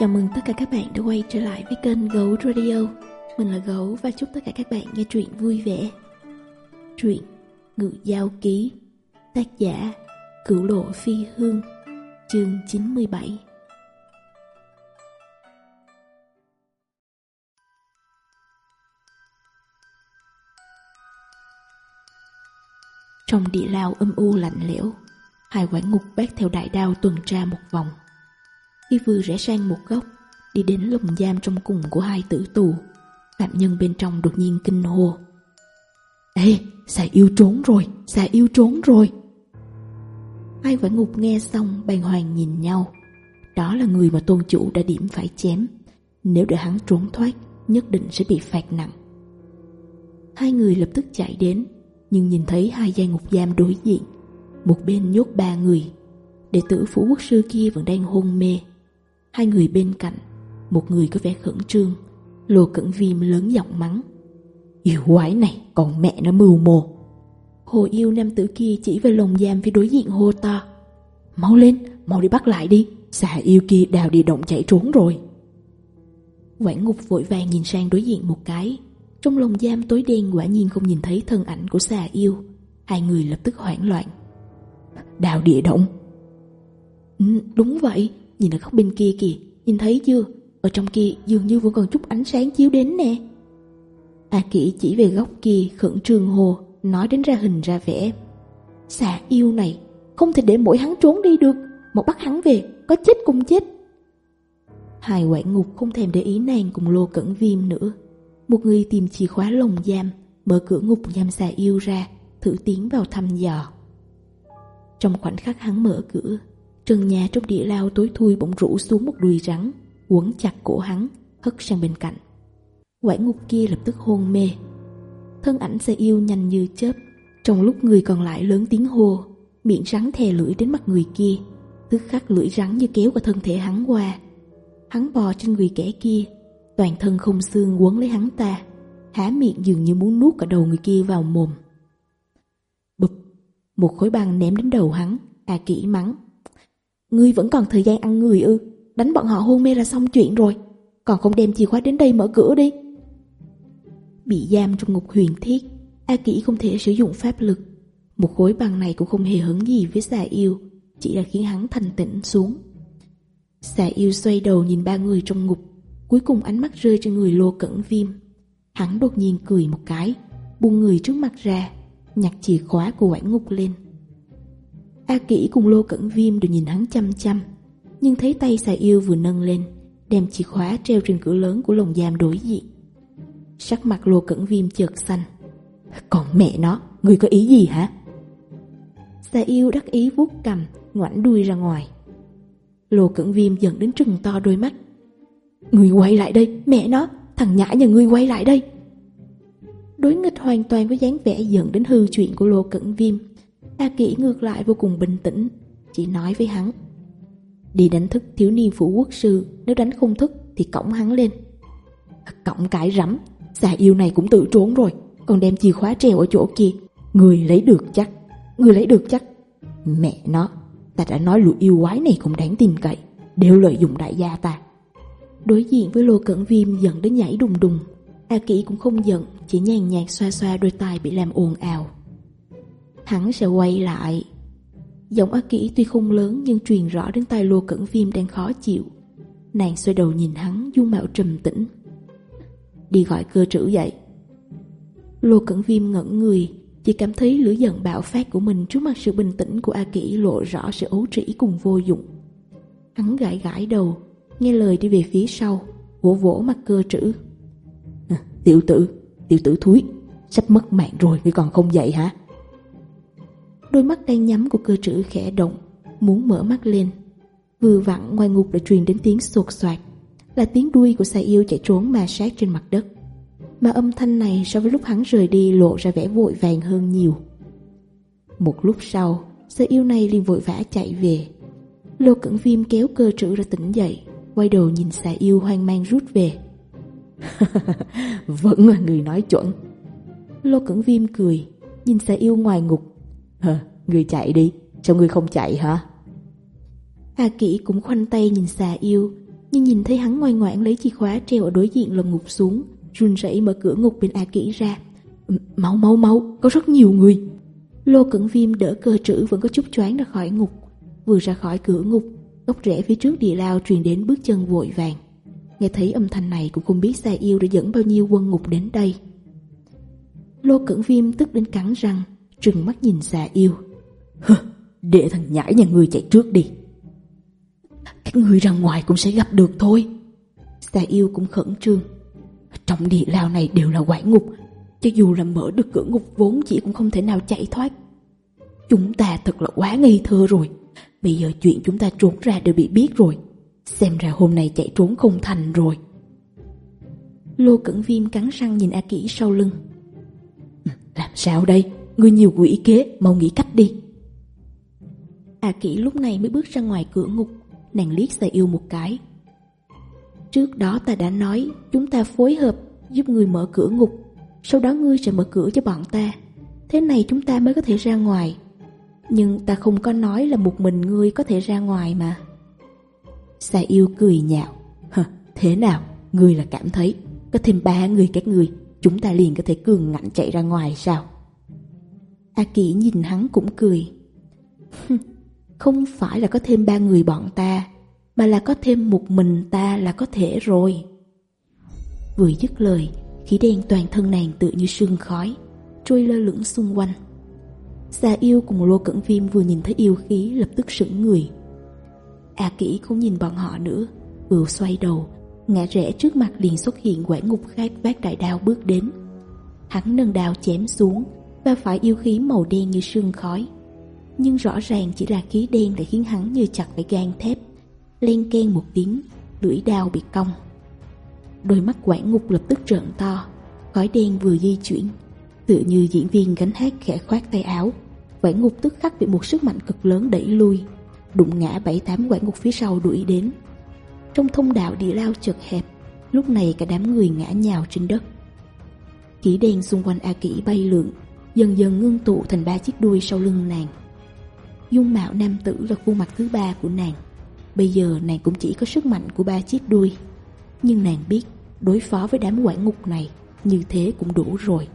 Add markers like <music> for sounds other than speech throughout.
Chào mừng tất cả các bạn đã quay trở lại với kênh Gấu Radio. Mình là Gấu và chúc tất cả các bạn nghe truyện vui vẻ. Truyện Ngự Giao Ký, Tác giả Cửu Lộ Phi Hương, Chương 97 Trong địa lao âm u lạnh lẽo, Hai quả ngục bác theo đại đao tuần tra một vòng. Khi vừa rẽ sang một góc Đi đến lồng giam trong cùng của hai tử tù. Phạm nhân bên trong đột nhiên kinh hô. Ê, xà yêu trốn rồi, xà yêu trốn rồi. Hai quả ngục nghe xong bàng hoàng nhìn nhau. Đó là người mà tôn chủ đã điểm phải chém. Nếu để hắn trốn thoát Nhất định sẽ bị phạt nặng. Hai người lập tức chạy đến Nhưng nhìn thấy hai gian ngục giam đối diện Một bên nhốt ba người. Đệ tử phủ quốc sư kia vẫn đang hôn mê. Hai người bên cạnh Một người có vẻ khẩn trương Lô Cẩn Viêm lớn giọng mắng. Yêu quái này còn mẹ nó mưu mồ Hồ yêu nam tử kia chỉ về lồng giam phía đối diện hô to. Mau lên, mau đi bắt lại đi Xà yêu kia đào địa động chạy trốn rồi. Quảng ngục vội vàng nhìn sang đối diện một cái. Trong lồng giam tối đen quả nhiên không nhìn thấy thân ảnh của xà yêu. Hai người lập tức hoảng loạn. Đào địa động. Ừ, Đúng vậy. Nhìn ở góc bên kia kìa, Nhìn thấy chưa? Ở trong kia dường như vẫn còn chút ánh sáng chiếu đến nè. A Kỷ chỉ về góc kia khẩn trương hồ, Nói đến ra hình ra vẽ. Xà yêu này, Không thể để mỗi hắn trốn đi được. Một bắt hắn về, có chết cũng chết. Hai quản ngục không thèm để ý nàng cùng Lô Cẩn Viêm nữa. Một người tìm chìa khóa lồng giam, Mở cửa ngục giam xà yêu ra, Thử tiến vào thăm dò. Trong khoảnh khắc hắn mở cửa Trần nhà trong địa lao tối thui bỗng rũ xuống một đuôi rắn, quấn chặt cổ hắn, hất sang bên cạnh. Quải ngục kia lập tức hôn mê. Thân ảnh xe yêu nhanh như chớp, trong lúc người còn lại lớn tiếng hô, miệng rắn thè lưỡi đến mặt người kia, tức khắc lưỡi rắn như kéo qua thân thể hắn qua. Hắn bò trên người kẻ kia, toàn thân không xương quấn lấy hắn ta, há miệng dường như muốn nuốt cả đầu người kia vào mồm. Bụp, một khối băng ném đến đầu hắn, à kỹ mắng. Ngươi vẫn còn thời gian ăn người ư? Đánh bọn họ hôn mê là xong chuyện rồi. Còn không đem chìa khóa đến đây mở cửa đi. Bị giam trong ngục huyền thiết, A Kỷ không thể sử dụng pháp lực. Một khối bằng này cũng không hề hứng gì với xà yêu, Chỉ là khiến hắn thành tĩnh xuống. Xà yêu xoay đầu nhìn ba người trong ngục, Cuối cùng ánh mắt rơi trên người lô cẩn viêm. Hắn đột nhiên cười một cái, Buông người trước mặt ra, Nhặt chìa khóa của quản ngục lên. A Kỷ cùng Lô Cẩn Viêm đều nhìn hắn chăm chăm, nhưng thấy tay xà yêu vừa nâng lên, đem chìa khóa treo trên cửa lớn của lồng giam đối diện. Sắc mặt Lô Cẩn Viêm chợt xanh. Còn mẹ nó, người có ý gì hả? Xà yêu đắc ý vuốt cầm, ngoảnh đuôi ra ngoài. Lô Cẩn Viêm giận đến trừng to đôi mắt. Người quay lại đây, mẹ nó, thằng nhãi nhà ngươi quay lại đây. Đối nghịch hoàn toàn với dáng vẻ giận đến hư chuyện của Lô Cẩn Viêm A Kỷ ngược lại vô cùng bình tĩnh, chỉ nói với hắn. Đi đánh thức thiếu niên phủ quốc sư, nếu đánh không thức thì cổng hắn lên. À, cổng cãi rắm, xà yêu này cũng tự trốn rồi, còn đem chìa khóa treo ở chỗ kia. Người lấy được chắc, người lấy được chắc. Mẹ nó, ta đã nói lũ yêu quái này không đáng tin cậy, đều lợi dụng đại gia ta. Đối diện với Lô Cẩn Viêm giận đến nhảy đùng đùng, A Kỷ cũng không giận, chỉ nhàn nhạt xoa xoa đôi tay bị làm ồn ào hắn sẽ quay lại. Giọng ác kỷ tuy không lớn nhưng truyền rõ đến tai lô cẩn viêm đang khó chịu. Nàng xoay đầu nhìn hắn, dung mạo trầm tĩnh. Đi gọi cơ trữ dậy. Lô cẩn viêm ngẩn người, chỉ cảm thấy lửa giận bạo phát của mình trước mặt sự bình tĩnh của A Kỷ lộ rõ sự ấu trĩ cùng vô dụng. Hắn gãi gãi đầu, nghe lời đi về phía sau, vỗ vỗ mặt cơ trữ. À, tiểu tử, tiểu tử thúi, sắp mất mạng rồi ngươi còn không dậy hả? Đôi mắt đang nhắm của cơ trữ khẽ động, Muốn mở mắt lên. Vừa vặn, ngoài ngục đã truyền đến tiếng sột soạt, Là tiếng đuôi của xà yêu chạy trốn mà sát trên mặt đất. Mà âm thanh này so với lúc hắn rời đi lộ ra vẻ vội vàng hơn nhiều. Một lúc sau Xà yêu này liền vội vã chạy về. Lô Cẩn Viêm kéo cơ trữ ra tỉnh dậy, Quay đầu nhìn xà yêu hoang mang rút về. <laughs> Vẫn là người nói chuẩn. Lô Cẩn Viêm cười, Nhìn xà yêu ngoài ngục Hờ, ngươi chạy đi, sao ngươi không chạy hả? A Kỷ cũng khoanh tay nhìn xà yêu, nhưng nhìn thấy hắn ngoan ngoãn lấy chìa khóa treo ở đối diện lồng ngục xuống, run rẩy mở cửa ngục bên A Kỷ ra. Máu máu máu, có rất nhiều người. Lô Cẩn Viêm đỡ cơ trữ vẫn có chút choáng ra khỏi ngục. Vừa ra khỏi cửa ngục, góc rẽ phía trước địa lao truyền đến bước chân vội vàng. Nghe thấy âm thanh này cũng không biết xà yêu đã dẫn bao nhiêu quân ngục đến đây. Lô Cẩn Viêm tức đến cắn răng, trừng mắt nhìn xà yêu. Hừ, để thằng nhãi nhà người chạy trước đi. Các người ra ngoài cũng sẽ gặp được thôi. Xà yêu cũng khẩn trương. Trong địa lao này đều là quải ngục, cho dù là mở được cửa ngục vốn chỉ cũng không thể nào chạy thoát. Chúng ta thật là quá ngây thơ rồi. Bây giờ chuyện chúng ta trốn ra đều bị biết rồi. Xem ra hôm nay chạy trốn không thành rồi. Lô Cẩn Viêm cắn răng nhìn A Kỷ sau lưng. Làm sao đây? người nhiều quỷ kế, mau nghĩ cách đi. À kỹ lúc này mới bước ra ngoài cửa ngục, nàng liếc xà yêu một cái. Trước đó ta đã nói, chúng ta phối hợp giúp người mở cửa ngục, sau đó ngươi sẽ mở cửa cho bọn ta. Thế này chúng ta mới có thể ra ngoài. Nhưng ta không có nói là một mình ngươi có thể ra ngoài mà. Xà yêu cười nhạo. Hờ, thế nào, ngươi là cảm thấy, có thêm ba người các ngươi, chúng ta liền có thể cường ngạnh chạy ra ngoài sao? A Kỷ nhìn hắn cũng cười. cười. Không phải là có thêm ba người bọn ta, mà là có thêm một mình ta là có thể rồi. Vừa dứt lời, khí đen toàn thân nàng tự như sương khói, trôi lơ lửng xung quanh. Xà yêu cùng Lô Cẩn Viêm vừa nhìn thấy yêu khí lập tức sững người. A Kỷ không nhìn bọn họ nữa, vừa xoay đầu, ngã rẽ trước mặt liền xuất hiện quẻ ngục khác, vác đại đao bước đến. Hắn nâng đao chém xuống, và phải yêu khí màu đen như sương khói. Nhưng rõ ràng chỉ là khí đen đã khiến hắn như chặt phải gan thép, len ken một tiếng, lưỡi đao bị cong. Đôi mắt quản ngục lập tức trợn to, khói đen vừa di chuyển, tựa như diễn viên gánh hát khẽ khoát tay áo. Quản ngục tức khắc bị một sức mạnh cực lớn đẩy lui, đụng ngã bảy tám quản ngục phía sau đuổi đến. Trong thông đạo địa lao chật hẹp, lúc này cả đám người ngã nhào trên đất. Khí đen xung quanh A Kỷ bay lượn dần dần ngưng tụ thành ba chiếc đuôi sau lưng nàng. Dung mạo nam tử là khuôn mặt thứ ba của nàng. Bây giờ nàng cũng chỉ có sức mạnh của ba chiếc đuôi. Nhưng nàng biết, đối phó với đám quản ngục này, như thế cũng đủ rồi.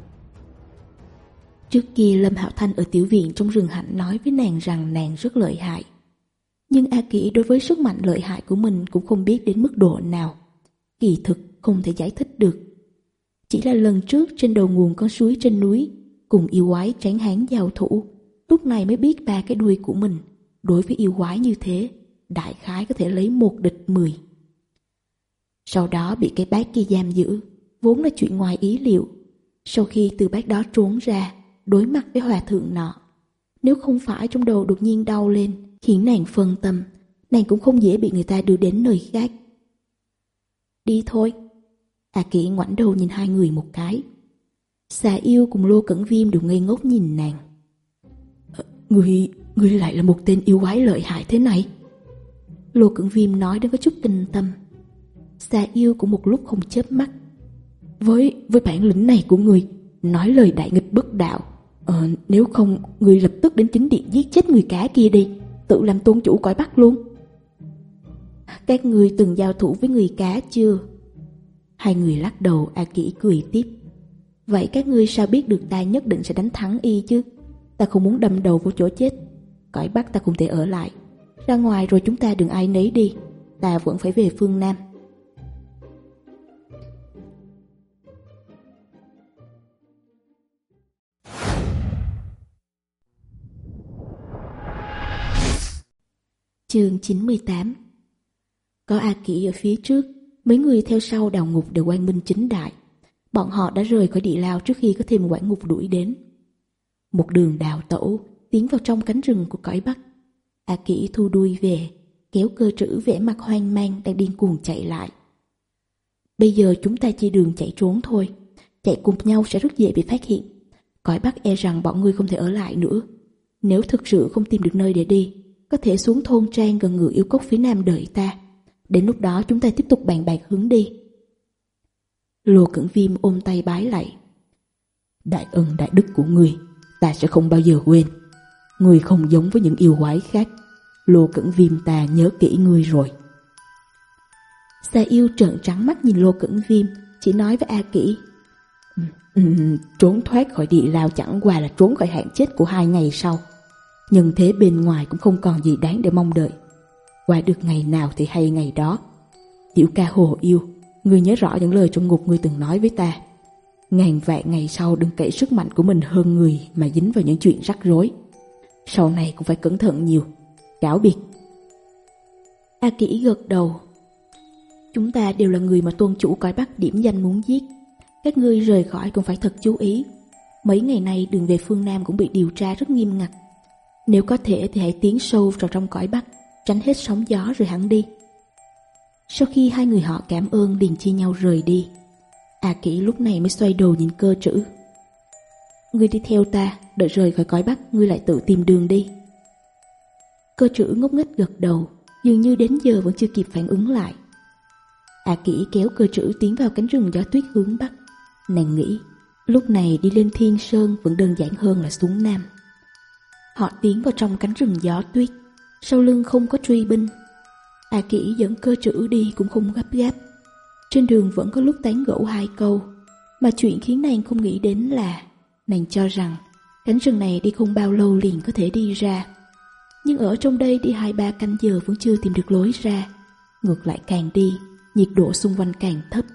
Trước kia Lâm Hạo Thanh ở tiểu viện trong rừng hạnh nói với nàng rằng nàng rất lợi hại. Nhưng A Kỷ đối với sức mạnh lợi hại của mình cũng không biết đến mức độ nào. Kỳ thực không thể giải thích được. Chỉ là lần trước trên đầu nguồn con suối trên núi cùng yêu quái tránh hán giao thủ, lúc này mới biết ba cái đuôi của mình. Đối với yêu quái như thế, đại khái có thể lấy một địch mười. Sau đó bị cái bác kia giam giữ, vốn là chuyện ngoài ý liệu. Sau khi từ bác đó trốn ra, đối mặt với hòa thượng nọ, nếu không phải trong đầu đột nhiên đau lên, khiến nàng phân tâm, nàng cũng không dễ bị người ta đưa đến nơi khác. Đi thôi. A à Kỷ ngoảnh đầu nhìn hai người một cái, Xà yêu cùng Lô Cẩn Viêm đều ngây ngốc nhìn nàng. Ờ, ngươi, ngươi lại là một tên yêu quái lợi hại thế này. Lô Cẩn Viêm nói đến có chút kinh tâm. Xà yêu cũng một lúc không chớp mắt. Với, với bản lĩnh này của người Nói lời đại nghịch bất đạo ờ, Nếu không, người lập tức đến chính điện giết chết người cá kia đi Tự làm tôn chủ cõi bắt luôn. Các người từng giao thủ với người cá chưa? Hai người lắc đầu A Kỷ cười tiếp. Vậy các ngươi sao biết được ta nhất định sẽ đánh thắng y chứ? Ta không muốn đâm đầu vô chỗ chết. Cõi Bắc ta không thể ở lại. Ra ngoài rồi chúng ta đừng ai nấy đi. Ta vẫn phải về phương Nam. Chương 98 Có A Kỷ ở phía trước. Mấy người theo sau đào ngục đều quan minh chính đại. Bọn họ đã rời khỏi địa lao trước khi có thêm quả ngục đuổi đến. Một đường đào tẩu tiến vào trong cánh rừng của cõi Bắc. A Kỷ thu đuôi về, kéo cơ trữ vẻ mặt hoang mang đang điên cuồng chạy lại. Bây giờ chúng ta chỉ đường chạy trốn thôi, chạy cùng nhau sẽ rất dễ bị phát hiện. Cõi Bắc e rằng bọn ngươi không thể ở lại nữa. Nếu thực sự không tìm được nơi để đi, có thể xuống thôn trang gần ngựa yêu cốc phía nam đợi ta. Đến lúc đó chúng ta tiếp tục bàn bạc hướng đi. Lô Cẩn Viêm ôm tay bái lại. Đại ân đại đức của người, ta sẽ không bao giờ quên. Người không giống với những yêu quái khác. Lô Cẩn Viêm ta nhớ kỹ người rồi. Xà yêu trợn trắng mắt nhìn Lô Cẩn Viêm, chỉ nói với A Kỷ. Ừ, ừ, trốn thoát khỏi địa lao chẳng qua là trốn khỏi hạn chết của hai ngày sau. Nhưng thế bên ngoài cũng không còn gì đáng để mong đợi. Qua được ngày nào thì hay ngày đó. Tiểu ca hồ yêu, Ngươi nhớ rõ những lời trong ngục ngươi từng nói với ta. Ngàn vạn ngày sau đừng kể sức mạnh của mình hơn người mà dính vào những chuyện rắc rối. Sau này cũng phải cẩn thận nhiều. Cáo biệt. A Kỷ gật đầu. Chúng ta đều là người mà tôn chủ coi bắt điểm danh muốn giết. Các ngươi rời khỏi cũng phải thật chú ý. Mấy ngày nay đường về phương Nam cũng bị điều tra rất nghiêm ngặt. Nếu có thể thì hãy tiến sâu vào trong cõi Bắc, tránh hết sóng gió rồi hẳn đi. Sau khi hai người họ cảm ơn đình chia nhau rời đi A à, Kỷ lúc này mới xoay đầu nhìn cơ chữ. Ngươi đi theo ta Đợi rời khỏi cõi Bắc Ngươi lại tự tìm đường đi. Cơ chữ ngốc nghếch gật đầu Dường như đến giờ vẫn chưa kịp phản ứng lại. A à, Kỷ kéo cơ chữ tiến vào cánh rừng gió tuyết hướng Bắc. Nàng nghĩ Lúc này đi lên thiên sơn vẫn đơn giản hơn là xuống nam. Họ tiến vào trong cánh rừng gió tuyết Sau lưng không có truy binh A Kỷ dẫn cơ chữ đi cũng không gấp gáp. Trên đường vẫn có lúc tán gẫu hai câu, mà chuyện khiến nàng không nghĩ đến là nàng cho rằng cánh rừng này đi không bao lâu liền có thể đi ra. Nhưng ở trong đây đi hai ba canh giờ vẫn chưa tìm được lối ra. Ngược lại càng đi, nhiệt độ xung quanh càng thấp.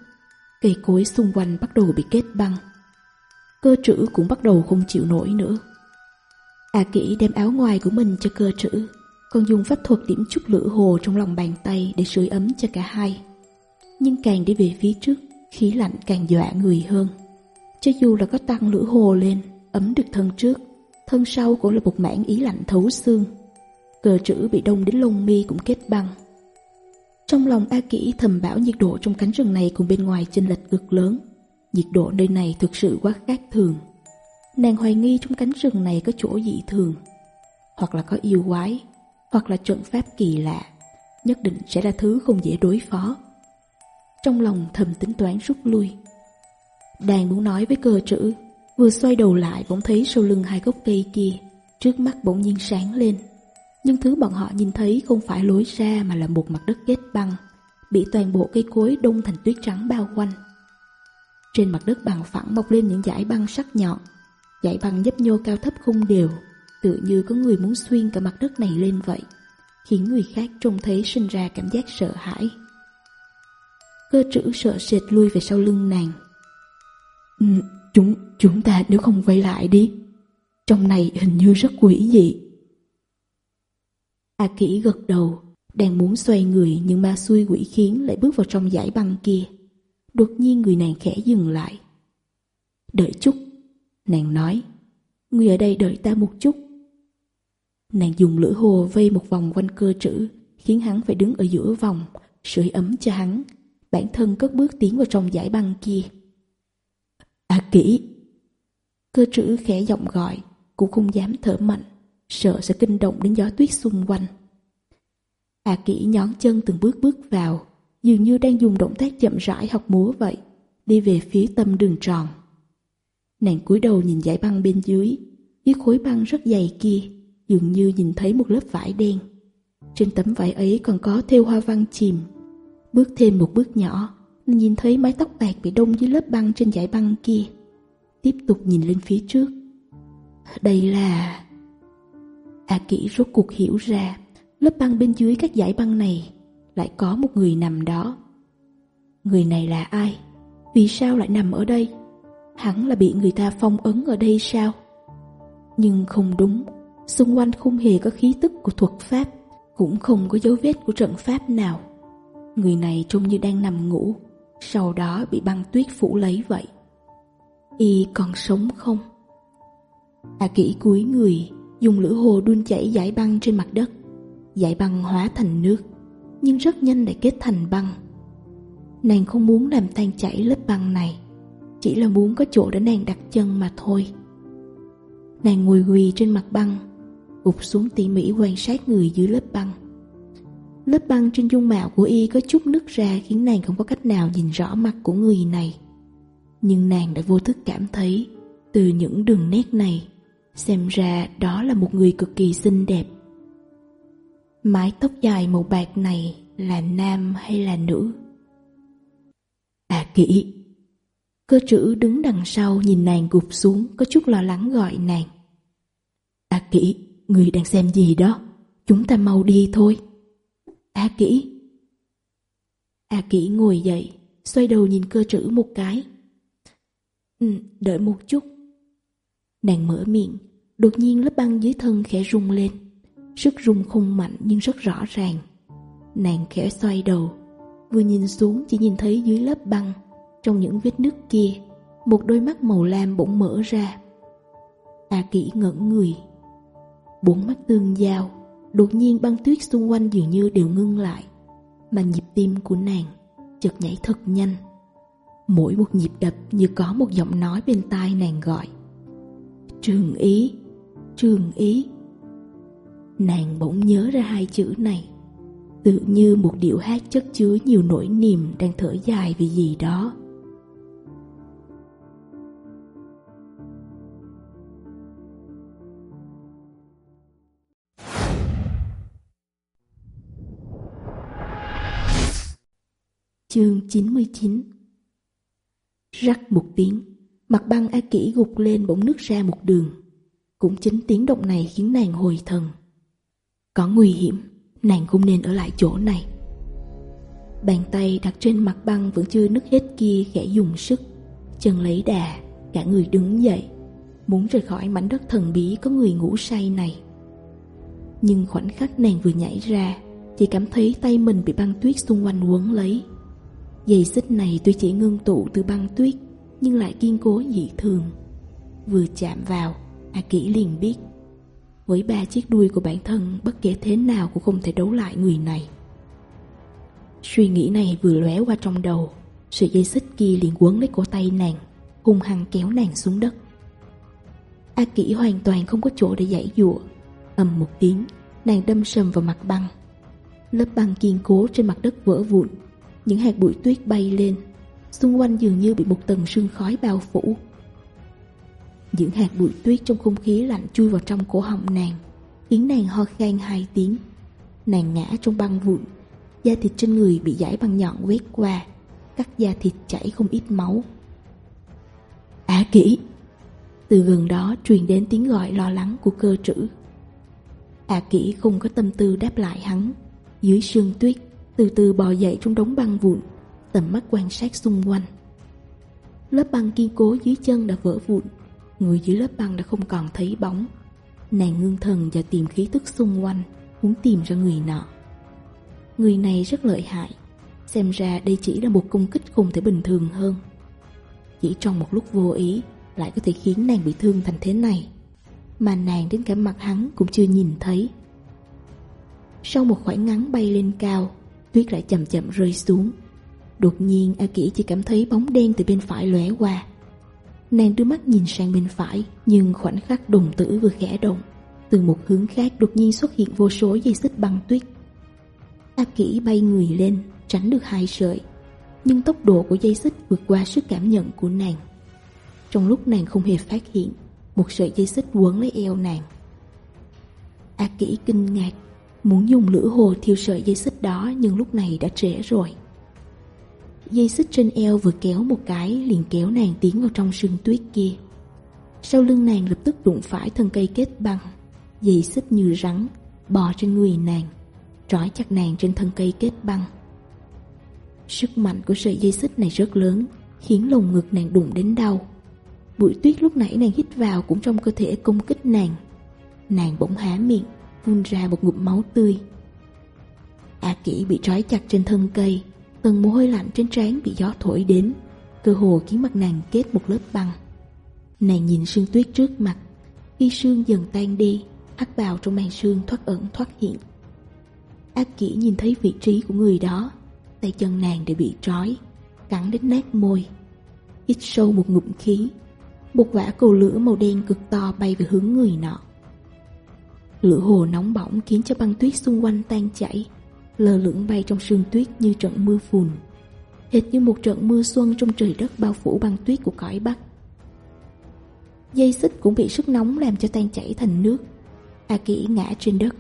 Cây cối xung quanh bắt đầu bị kết băng. Cơ trữ cũng bắt đầu không chịu nổi nữa. A à Kỷ đem áo ngoài của mình cho cơ trữ còn dùng pháp thuật điểm chút lửa hồ trong lòng bàn tay để sưởi ấm cho cả hai. Nhưng càng đi về phía trước, khí lạnh càng dọa người hơn. Cho dù là có tăng lửa hồ lên, ấm được thân trước Thân sau cũng là một mảng ý lạnh thấu xương. Cờ trữ bị đông đến lông mi cũng kết băng. Trong lòng A Kỷ thầm bảo nhiệt độ trong cánh rừng này cùng bên ngoài chênh lệch cực lớn. Nhiệt độ nơi này thực sự quá khác thường. Nàng hoài nghi trong cánh rừng này có chỗ dị thường Hoặc là có yêu quái hoặc là trận pháp kỳ lạ, nhất định sẽ là thứ không dễ đối phó. Trong lòng thầm tính toán rút lui. Đang muốn nói với cơ trữ, vừa xoay đầu lại bỗng thấy sau lưng hai gốc cây kia, trước mắt bỗng nhiên sáng lên. Nhưng thứ bọn họ nhìn thấy không phải lối ra mà là một mặt đất kết băng, bị toàn bộ cây cối đông thành tuyết trắng bao quanh. Trên mặt đất bằng phẳng mọc lên những dải băng sắc nhọn, dải băng nhấp nhô cao thấp không đều, tựa như có người muốn xuyên cả mặt đất này lên vậy, khiến người khác trông thấy sinh ra cảm giác sợ hãi. Cơ trữ sợ sệt lui về sau lưng nàng. Ừ, chúng chúng ta nếu không quay lại đi, trong này hình như rất quỷ dị. A à Kỷ gật đầu, đang muốn xoay người nhưng ma xuôi quỷ khiến lại bước vào trong giải băng kia. Đột nhiên người nàng khẽ dừng lại. Đợi chút, nàng nói, người ở đây đợi ta một chút. Nàng dùng lưỡi hồ vây một vòng quanh cơ trữ, khiến hắn phải đứng ở giữa vòng, sưởi ấm cho hắn. Bản thân cất bước tiến vào trong giải băng kia. À kỹ! Cơ trữ khẽ giọng gọi, cũng không dám thở mạnh, sợ sẽ kinh động đến gió tuyết xung quanh. À kỹ nhón chân từng bước bước vào, dường như đang dùng động tác chậm rãi học múa vậy, đi về phía tâm đường tròn. Nàng cúi đầu nhìn giải băng bên dưới, dưới khối băng rất dày kia, dường như nhìn thấy một lớp vải đen. Trên tấm vải ấy còn có theo hoa văn chìm. Bước thêm một bước nhỏ, nó nhìn thấy mái tóc bạc bị đông dưới lớp băng trên dải băng kia. Tiếp tục nhìn lên phía trước. Đây là... A à, Kỷ rốt cuộc hiểu ra, lớp băng bên dưới các dải băng này lại có một người nằm đó. Người này là ai? Vì sao lại nằm ở đây? hắn là bị người ta phong ấn ở đây sao? Nhưng không đúng, xung quanh không hề có khí tức của thuật pháp, cũng không có dấu vết của trận pháp nào. Người này trông như đang nằm ngủ, sau đó bị băng tuyết phủ lấy vậy. Y còn sống không? A à kỹ cúi người, dùng lửa hồ đun chảy giải băng trên mặt đất. Giải băng hóa thành nước, nhưng rất nhanh lại kết thành băng. Nàng không muốn làm tan chảy lớp băng này, chỉ là muốn có chỗ để nàng đặt chân mà thôi. Nàng ngồi quỳ trên mặt băng, Gục xuống tỉ mỉ quan sát người dưới lớp băng. Lớp băng trên dung mạo của y có chút nứt ra Khiến nàng không có cách nào nhìn rõ mặt của người này. Nhưng nàng đã vô thức cảm thấy, Từ những đường nét này, Xem ra đó là một người cực kỳ xinh đẹp. Mái tóc dài màu bạc này là nam hay là nữ? À kỹ. Cơ trữ đứng đằng sau nhìn nàng gục xuống, Có chút lo lắng gọi nàng. À kỹ. Người đang xem gì đó? Chúng ta mau đi thôi. A Kỷ A Kỷ ngồi dậy, xoay đầu nhìn cơ trữ một cái. Ừ, đợi một chút. Nàng mở miệng, đột nhiên lớp băng dưới thân khẽ rung lên. Sức rung không mạnh nhưng rất rõ ràng. Nàng khẽ xoay đầu, vừa nhìn xuống chỉ nhìn thấy dưới lớp băng, trong những vết nước kia, một đôi mắt màu lam bỗng mở ra. A Kỷ ngẩn người, Bốn mắt tương giao, Đột nhiên băng tuyết xung quanh dường như đều ngưng lại, Mà nhịp tim của nàng Chợt nhảy thật nhanh. Mỗi một nhịp đập như có một giọng nói bên tai nàng gọi. Trường ý Trường ý. Nàng bỗng nhớ ra hai chữ này, Tự như một điệu hát chất chứa nhiều nỗi niềm đang thở dài vì gì đó. Chương 99 Rắc một tiếng, mặt băng A Kỷ gục lên bỗng nước ra một đường. Cũng chính tiếng động này khiến nàng hồi thần. Có nguy hiểm, nàng không nên ở lại chỗ này. Bàn tay đặt trên mặt băng vẫn chưa nứt hết kia khẽ dùng sức. Chân lấy đà, cả người đứng dậy, muốn rời khỏi mảnh đất thần bí có người ngủ say này. Nhưng khoảnh khắc nàng vừa nhảy ra, chỉ cảm thấy tay mình bị băng tuyết xung quanh quấn lấy Dây xích này tuy chỉ ngưng tụ từ băng tuyết, Nhưng lại kiên cố dị thường. Vừa chạm vào A Kỷ liền biết, Với ba chiếc đuôi của bản thân, Bất kể thế nào cũng không thể đấu lại người này. Suy nghĩ này vừa lóe qua trong đầu sự dây xích kia liền quấn lấy cổ tay nàng, Hung hăng kéo nàng xuống đất. A Kỷ hoàn toàn không có chỗ để giải dụa. Ầm một tiếng, Nàng đâm sầm vào mặt băng. Lớp băng kiên cố trên mặt đất vỡ vụn những hạt bụi tuyết bay lên. Xung quanh dường như bị một tầng sương khói bao phủ. Những hạt bụi tuyết trong không khí lạnh chui vào trong cổ họng nàng Khiến nàng ho khan hai tiếng. Nàng ngã trong băng vụn. Da thịt trên người bị giải băng nhọn quét qua Cắt da thịt chảy không ít máu. Á à, kỹ Từ gần đó truyền đến tiếng gọi lo lắng của cơ trữ. Á à, kỹ không có tâm tư đáp lại hắn. Dưới sương tuyết từ từ bò dậy trong đống băng vụn, tầm mắt quan sát xung quanh. Lớp băng kiên cố dưới chân đã vỡ vụn, người dưới lớp băng đã không còn thấy bóng. Nàng ngưng thần và tìm khí tức xung quanh, muốn tìm ra người nọ. Người này rất lợi hại, xem ra đây chỉ là một công kích không thể bình thường hơn. Chỉ trong một lúc vô ý, lại có thể khiến nàng bị thương thành thế này. Mà nàng đến cả mặt hắn cũng chưa nhìn thấy. Sau một khoảng ngắn bay lên cao, Tuyết lại chậm chậm rơi xuống. Đột nhiên, A Kỷ chỉ cảm thấy bóng đen từ bên phải lóe qua. Nàng đưa mắt nhìn sang bên phải, Nhưng khoảnh khắc đồng tử vừa khẽ động, Từ một hướng khác đột nhiên xuất hiện vô số dây xích băng tuyết. A Kỷ bay người lên, Tránh được hai sợi, Nhưng tốc độ của dây xích vượt qua sức cảm nhận của nàng. Trong lúc nàng không hề phát hiện, Một sợi dây xích quấn lấy eo nàng. A Kỷ kinh ngạc Muốn dùng lửa hồ thiêu sợi dây xích đó nhưng lúc này đã trễ rồi. Dây xích trên eo vừa kéo một cái liền kéo nàng tiến vào trong sương tuyết kia. Sau lưng nàng lập tức đụng phải thân cây kết băng, dây xích như rắn, bò trên người nàng, trói chặt nàng trên thân cây kết băng. Sức mạnh của sợi dây xích này rất lớn, khiến lồng ngực nàng đụng đến đau. Bụi tuyết lúc nãy nàng hít vào cũng trong cơ thể công kích nàng. Nàng bỗng há miệng, phun ra một ngụm máu tươi. A Kỷ bị trói chặt trên thân cây, tầng mồ hôi lạnh trên trán bị gió thổi đến, cơ hồ khiến mặt nàng kết một lớp băng. Nàng nhìn sương tuyết trước mặt, khi sương dần tan đi, hắc bào trong màn sương thoát ẩn thoát hiện. A Kỷ nhìn thấy vị trí của người đó, tay chân nàng đã bị trói, cắn đến nát môi. Hít sâu một ngụm khí, một vả cầu lửa màu đen cực to bay về hướng người nọ. Lửa hồ nóng bỏng khiến cho băng tuyết xung quanh tan chảy, lờ lửng bay trong sương tuyết như trận mưa phùn. Hệt như một trận mưa xuân trong trời đất bao phủ băng tuyết của cõi Bắc. Dây xích cũng bị sức nóng làm cho tan chảy thành nước. A Kỷ ngã trên đất,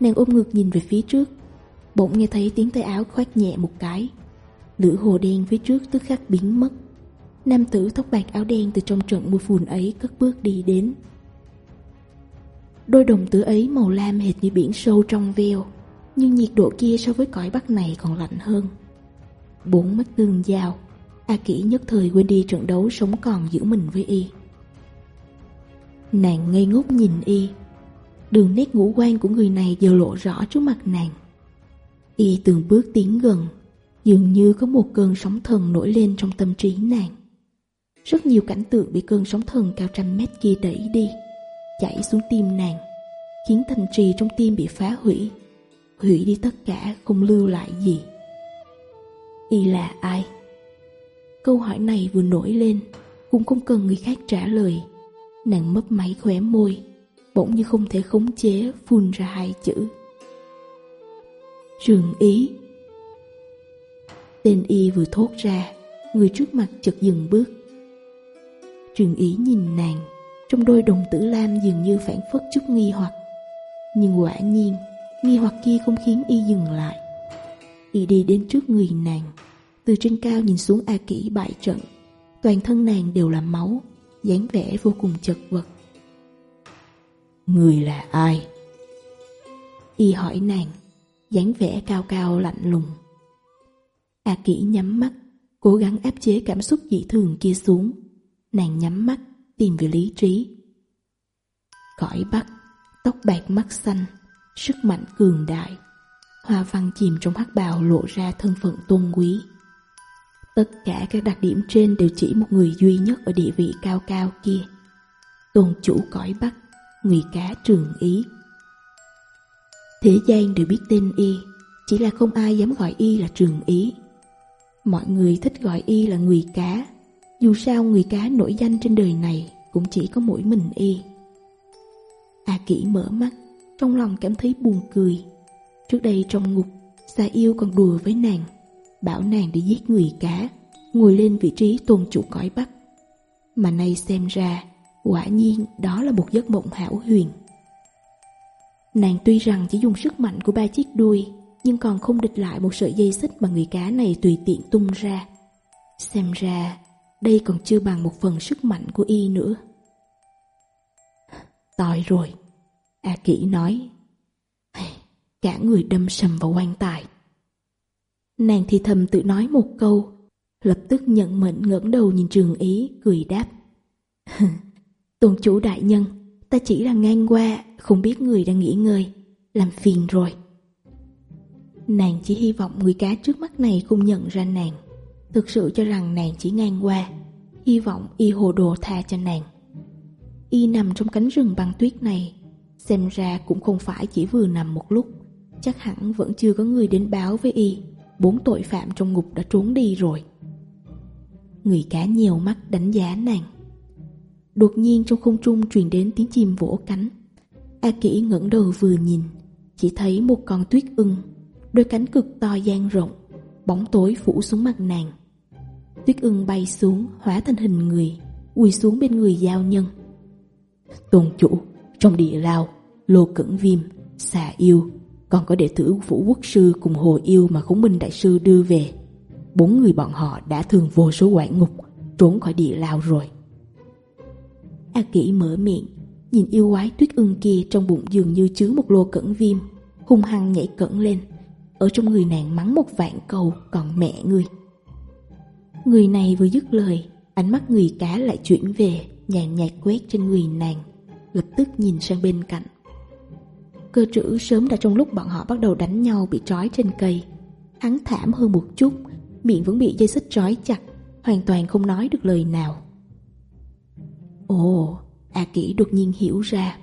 nàng ôm ngược nhìn về phía trước. Bỗng nghe thấy tiếng tay áo khoát nhẹ một cái. Lửa hồ đen phía trước tức khắc biến mất. Nam tử tóc bạc áo đen từ trong trận mưa phùn ấy cất bước đi đến. Đôi đồng tử ấy màu lam hệt như biển sâu trong veo, nhưng nhiệt độ kia so với cõi bắc này còn lạnh hơn. Bốn mắt tương giao, A Kỷ nhất thời quên đi trận đấu sống còn giữ mình với y. Nàng ngây ngốc nhìn y, đường nét ngũ quan của người này giờ lộ rõ trước mặt nàng. Y từng bước tiến gần, dường như có một cơn sóng thần nổi lên trong tâm trí nàng. Rất nhiều cảnh tượng bị cơn sóng thần cao trăm mét kia đẩy đi chảy xuống tim nàng, khiến thành trì trong tim bị phá hủy hủy đi tất cả không lưu lại gì. Y là ai? Câu hỏi này vừa nổi lên, cũng không cần người khác trả lời. Nàng mấp máy khóe môi, bỗng như không thể khống chế, phun ra hai chữ. Trường ý. Tên y vừa thốt ra, người trước mặt chợt dừng bước. Trường ý nhìn nàng. Trong đôi đồng tử lam dường như phản phất chút nghi hoặc. Nhưng quả nhiên, Nghi hoặc kia không khiến y dừng lại. Y đi đến trước người nàng. Từ trên cao nhìn xuống A Kỷ bại trận. Toàn thân nàng đều là máu, dáng vẻ vô cùng chật vật. Người là ai? Y hỏi nàng, dáng vẻ cao cao lạnh lùng. A Kỷ nhắm mắt, Cố gắng áp chế cảm xúc dị thường kia xuống. Nàng nhắm mắt tìm về lý trí. Cõi Bắc, tóc bạc mắt xanh, sức mạnh cường đại. Hoa văn chìm trong hắc bào lộ ra thân phận tôn quý. Tất cả các đặc điểm trên đều chỉ một người duy nhất ở địa vị cao cao kia. Tôn chủ cõi Bắc, người cá trường ý. Thế gian đều biết tên y, chỉ là không ai dám gọi y là trường ý. Mọi người thích gọi y là người cá dù sao người cá nổi danh trên đời này cũng chỉ có mỗi mình y. A à Kỷ mở mắt, trong lòng cảm thấy buồn cười. Trước đây trong ngục, Sa Yêu còn đùa với nàng, bảo nàng đi giết người cá, ngồi lên vị trí tôn chủ cõi Bắc. Mà nay xem ra, quả nhiên đó là một giấc mộng hảo huyền. Nàng tuy rằng chỉ dùng sức mạnh của ba chiếc đuôi, nhưng còn không địch lại một sợi dây xích mà người cá này tùy tiện tung ra. Xem ra, đây còn chưa bằng một phần sức mạnh của y nữa. Tội rồi, A Kỷ nói. Cả người đâm sầm vào quan tài. Nàng thì thầm tự nói một câu, Lập tức nhận mệnh ngẩng đầu nhìn trường ý, Cười đáp. <laughs> Tôn chủ đại nhân, Ta chỉ là ngang qua, Không biết người đang nghỉ ngơi, Làm phiền rồi. Nàng chỉ hy vọng người cá trước mắt này không nhận ra nàng thực sự cho rằng nàng chỉ ngang qua, hy vọng y hồ đồ tha cho nàng. Y nằm trong cánh rừng băng tuyết này, xem ra cũng không phải chỉ vừa nằm một lúc, chắc hẳn vẫn chưa có người đến báo với y, bốn tội phạm trong ngục đã trốn đi rồi. Người cá nhiều mắt đánh giá nàng. Đột nhiên trong không trung truyền đến tiếng chim vỗ cánh. A Kỷ ngẩng đầu vừa nhìn, chỉ thấy một con tuyết ưng, đôi cánh cực to dang rộng, bóng tối phủ xuống mặt nàng. Tuyết ưng bay xuống, hóa thành hình người, Quỳ xuống bên người giao nhân. Tôn chủ, Trong địa lao, Lô Cẩn Viêm, Xà Yêu, Còn có đệ tử Vũ Quốc Sư cùng Hồ Yêu Mà Khổng Minh Đại Sư đưa về. Bốn người bọn họ đã thường vô số quản ngục, Trốn khỏi địa lao rồi. A Kỷ mở miệng, Nhìn yêu quái tuyết ưng kia Trong bụng dường như chứa một lô cẩn viêm, Hung hăng nhảy cẩn lên. Ở trong người nàng mắng một vạn cầu Còn mẹ người Người này vừa dứt lời, ánh mắt người cá lại chuyển về, nhàn nhạt quét trên người nàng, lập tức nhìn sang bên cạnh. Cơ trữ sớm đã trong lúc bọn họ bắt đầu đánh nhau bị trói trên cây. Hắn thảm hơn một chút, miệng vẫn bị dây xích trói chặt, hoàn toàn không nói được lời nào. Ồ, A à Kỷ đột nhiên hiểu ra.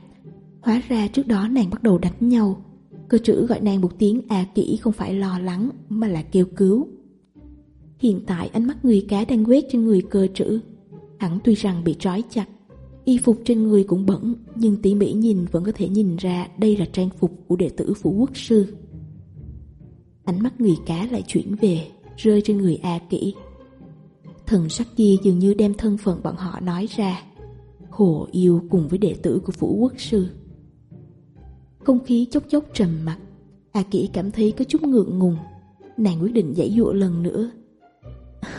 Hóa ra trước đó nàng bắt đầu đánh nhau. Cơ trữ gọi nàng một tiếng A à Kỷ không phải lo lắng mà là kêu cứu. Hiện tại ánh mắt người cá đang quét trên người cơ trữ. Hắn tuy rằng bị trói chặt, Y phục trên người cũng bẩn, Nhưng tỉ mỉ nhìn vẫn có thể nhìn ra Đây là trang phục của đệ tử phủ quốc sư. Ánh mắt người cá lại chuyển về, Rơi trên người A kỹ Thần sắc kia dường như đem thân phận bọn họ nói ra. Hồ yêu cùng với đệ tử của phủ quốc sư. Không khí chốc chốc trầm mặt A kỹ cảm thấy có chút ngượng ngùng. Nàng quyết định giải dụa lần nữa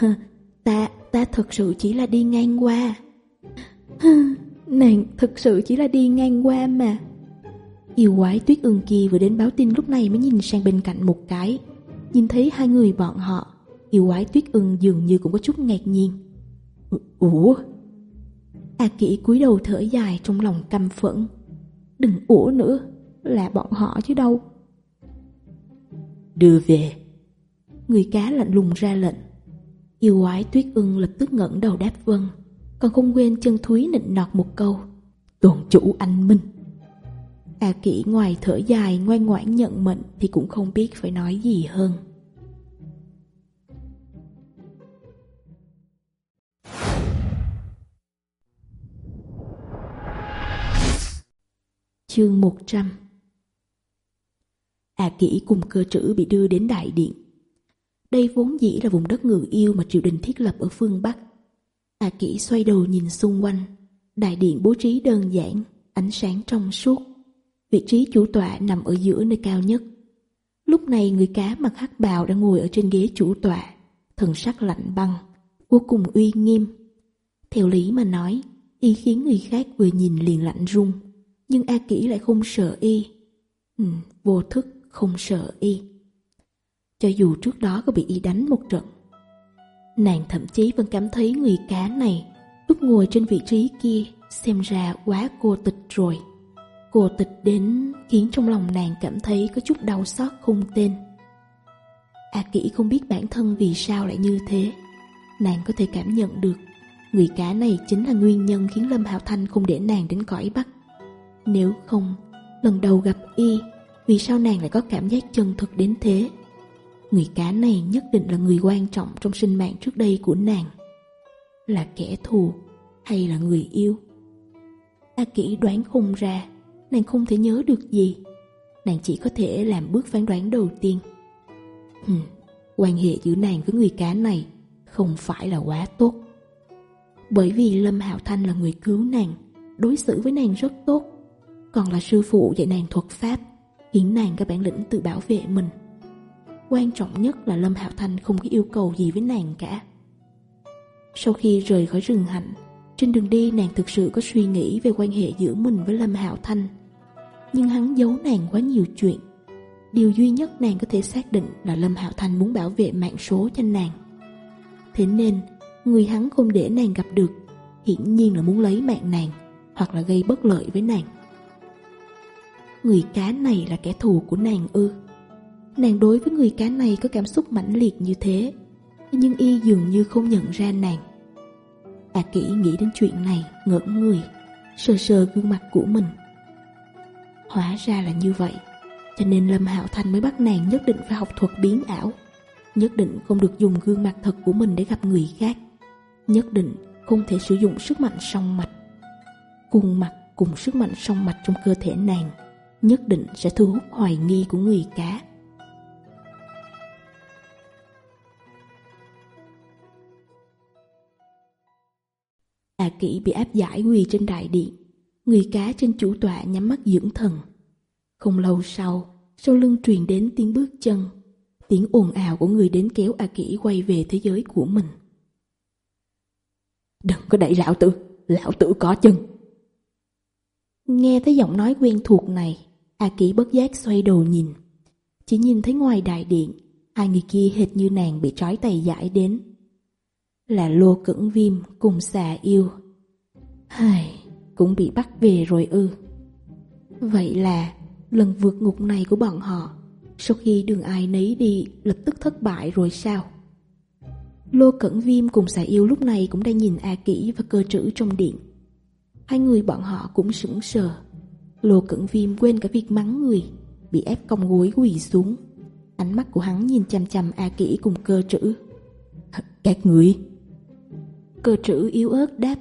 <laughs> ta, ta thực sự chỉ là đi ngang qua. <laughs> Nàng thực sự chỉ là đi ngang qua mà. Yêu quái tuyết ương kia vừa đến báo tin lúc này mới nhìn sang bên cạnh một cái. Nhìn thấy hai người bọn họ, yêu quái tuyết ưng dường như cũng có chút ngạc nhiên. Ủa? A kỷ cúi đầu thở dài trong lòng căm phẫn. Đừng ủa nữa, là bọn họ chứ đâu. Đưa về. Người cá lạnh lùng ra lệnh. Yêu quái tuyết ưng lập tức ngẩng đầu đáp vâng. Còn không quên chân thúy nịnh nọt một câu. Tuần chủ anh minh. A à kỷ ngoài thở dài, ngoan ngoãn nhận mệnh Thì cũng không biết phải nói gì hơn. Chương 100 A à kỷ cùng cơ trữ bị đưa đến đại điện. Đây vốn dĩ là vùng đất ngự yêu mà triều đình thiết lập ở phương Bắc. Tà kỹ xoay đầu nhìn xung quanh. Đại điện bố trí đơn giản, ánh sáng trong suốt. Vị trí chủ tọa nằm ở giữa nơi cao nhất. Lúc này người cá mặc hắc bào đang ngồi ở trên ghế chủ tọa, thần sắc lạnh băng, vô cùng uy nghiêm. Theo lý mà nói, y khiến người khác vừa nhìn liền lạnh rung, nhưng A Kỷ lại không sợ y. Ừ, vô thức không sợ y cho dù trước đó có bị y đánh một trận. Nàng thậm chí vẫn cảm thấy người cá này lúc ngồi trên vị trí kia xem ra quá cô tịch rồi. Cô tịch đến khiến trong lòng nàng cảm thấy có chút đau xót không tên. A kỹ không biết bản thân vì sao lại như thế. Nàng có thể cảm nhận được người cá này chính là nguyên nhân khiến Lâm Hạo Thanh không để nàng đến cõi Bắc. Nếu không, lần đầu gặp y, vì sao nàng lại có cảm giác chân thực đến thế? Người cá này nhất định là người quan trọng trong sinh mạng trước đây của nàng. Là kẻ thù hay là người yêu? A kỹ đoán không ra Nàng không thể nhớ được gì. Nàng chỉ có thể làm bước phán đoán đầu tiên. Hừm, quan hệ giữa nàng với người cá này không phải là quá tốt. Bởi vì Lâm Hạo Thanh là người cứu nàng Đối xử với nàng rất tốt. Còn là sư phụ dạy nàng thuật pháp Khiến nàng có bản lĩnh tự bảo vệ mình. Quan trọng nhất là Lâm Hạo Thanh không có yêu cầu gì với nàng cả. Sau khi rời khỏi rừng hạnh Trên đường đi nàng thực sự có suy nghĩ về quan hệ giữa mình với Lâm Hạo Thanh. Nhưng hắn giấu nàng quá nhiều chuyện. Điều duy nhất nàng có thể xác định là Lâm Hạo Thanh muốn bảo vệ mạng số cho nàng. Thế nên, người hắn không để nàng gặp được Hiển nhiên là muốn lấy mạng nàng Hoặc là gây bất lợi với nàng. Người cá này là kẻ thù của nàng ư? Nàng đối với người cá này có cảm xúc mãnh liệt như thế, Nhưng y dường như không nhận ra nàng. A à Kỷ nghĩ đến chuyện này ngẩn người, Sờ sờ gương mặt của mình. Hóa ra là như vậy, Cho nên Lâm Hạo Thanh mới bắt nàng nhất định phải học thuật biến ảo, Nhất định không được dùng gương mặt thật của mình để gặp người khác, Nhất định không thể sử dụng sức mạnh song mạch. Cùng mặt cùng sức mạnh song mạch trong cơ thể nàng Nhất định sẽ thu hút hoài nghi của người cá. A Kỷ bị áp giải quỳ trên đại điện, người cá trên chủ tọa nhắm mắt dưỡng thần. Không lâu sau, sau lưng truyền đến tiếng bước chân, tiếng ồn ào của người đến kéo A Kỷ quay về thế giới của mình. Đừng có đẩy lão tử, lão tử có chân. Nghe thấy giọng nói quen thuộc này, A Kỷ bất giác xoay đầu nhìn. Chỉ nhìn thấy ngoài đại điện, hai người kia hệt như nàng bị trói tay giải đến là Lô Cửng Viêm cùng xà yêu. hời cũng bị bắt về rồi ư. Vậy là lần vượt ngục này của bọn họ sau khi đường ai nấy đi lập tức thất bại rồi sao? Lô Cẩn Viêm cùng xà yêu lúc này cũng đang nhìn A Kỷ và cơ trữ trong điện. Hai người bọn họ cũng sững sờ. Lô Cẩn Viêm quên cả việc mắng người, bị ép cong gối quỳ xuống. Ánh mắt của hắn nhìn chằm chằm A Kỷ cùng cơ trữ. Các người Cơ trữ yếu ớt đáp.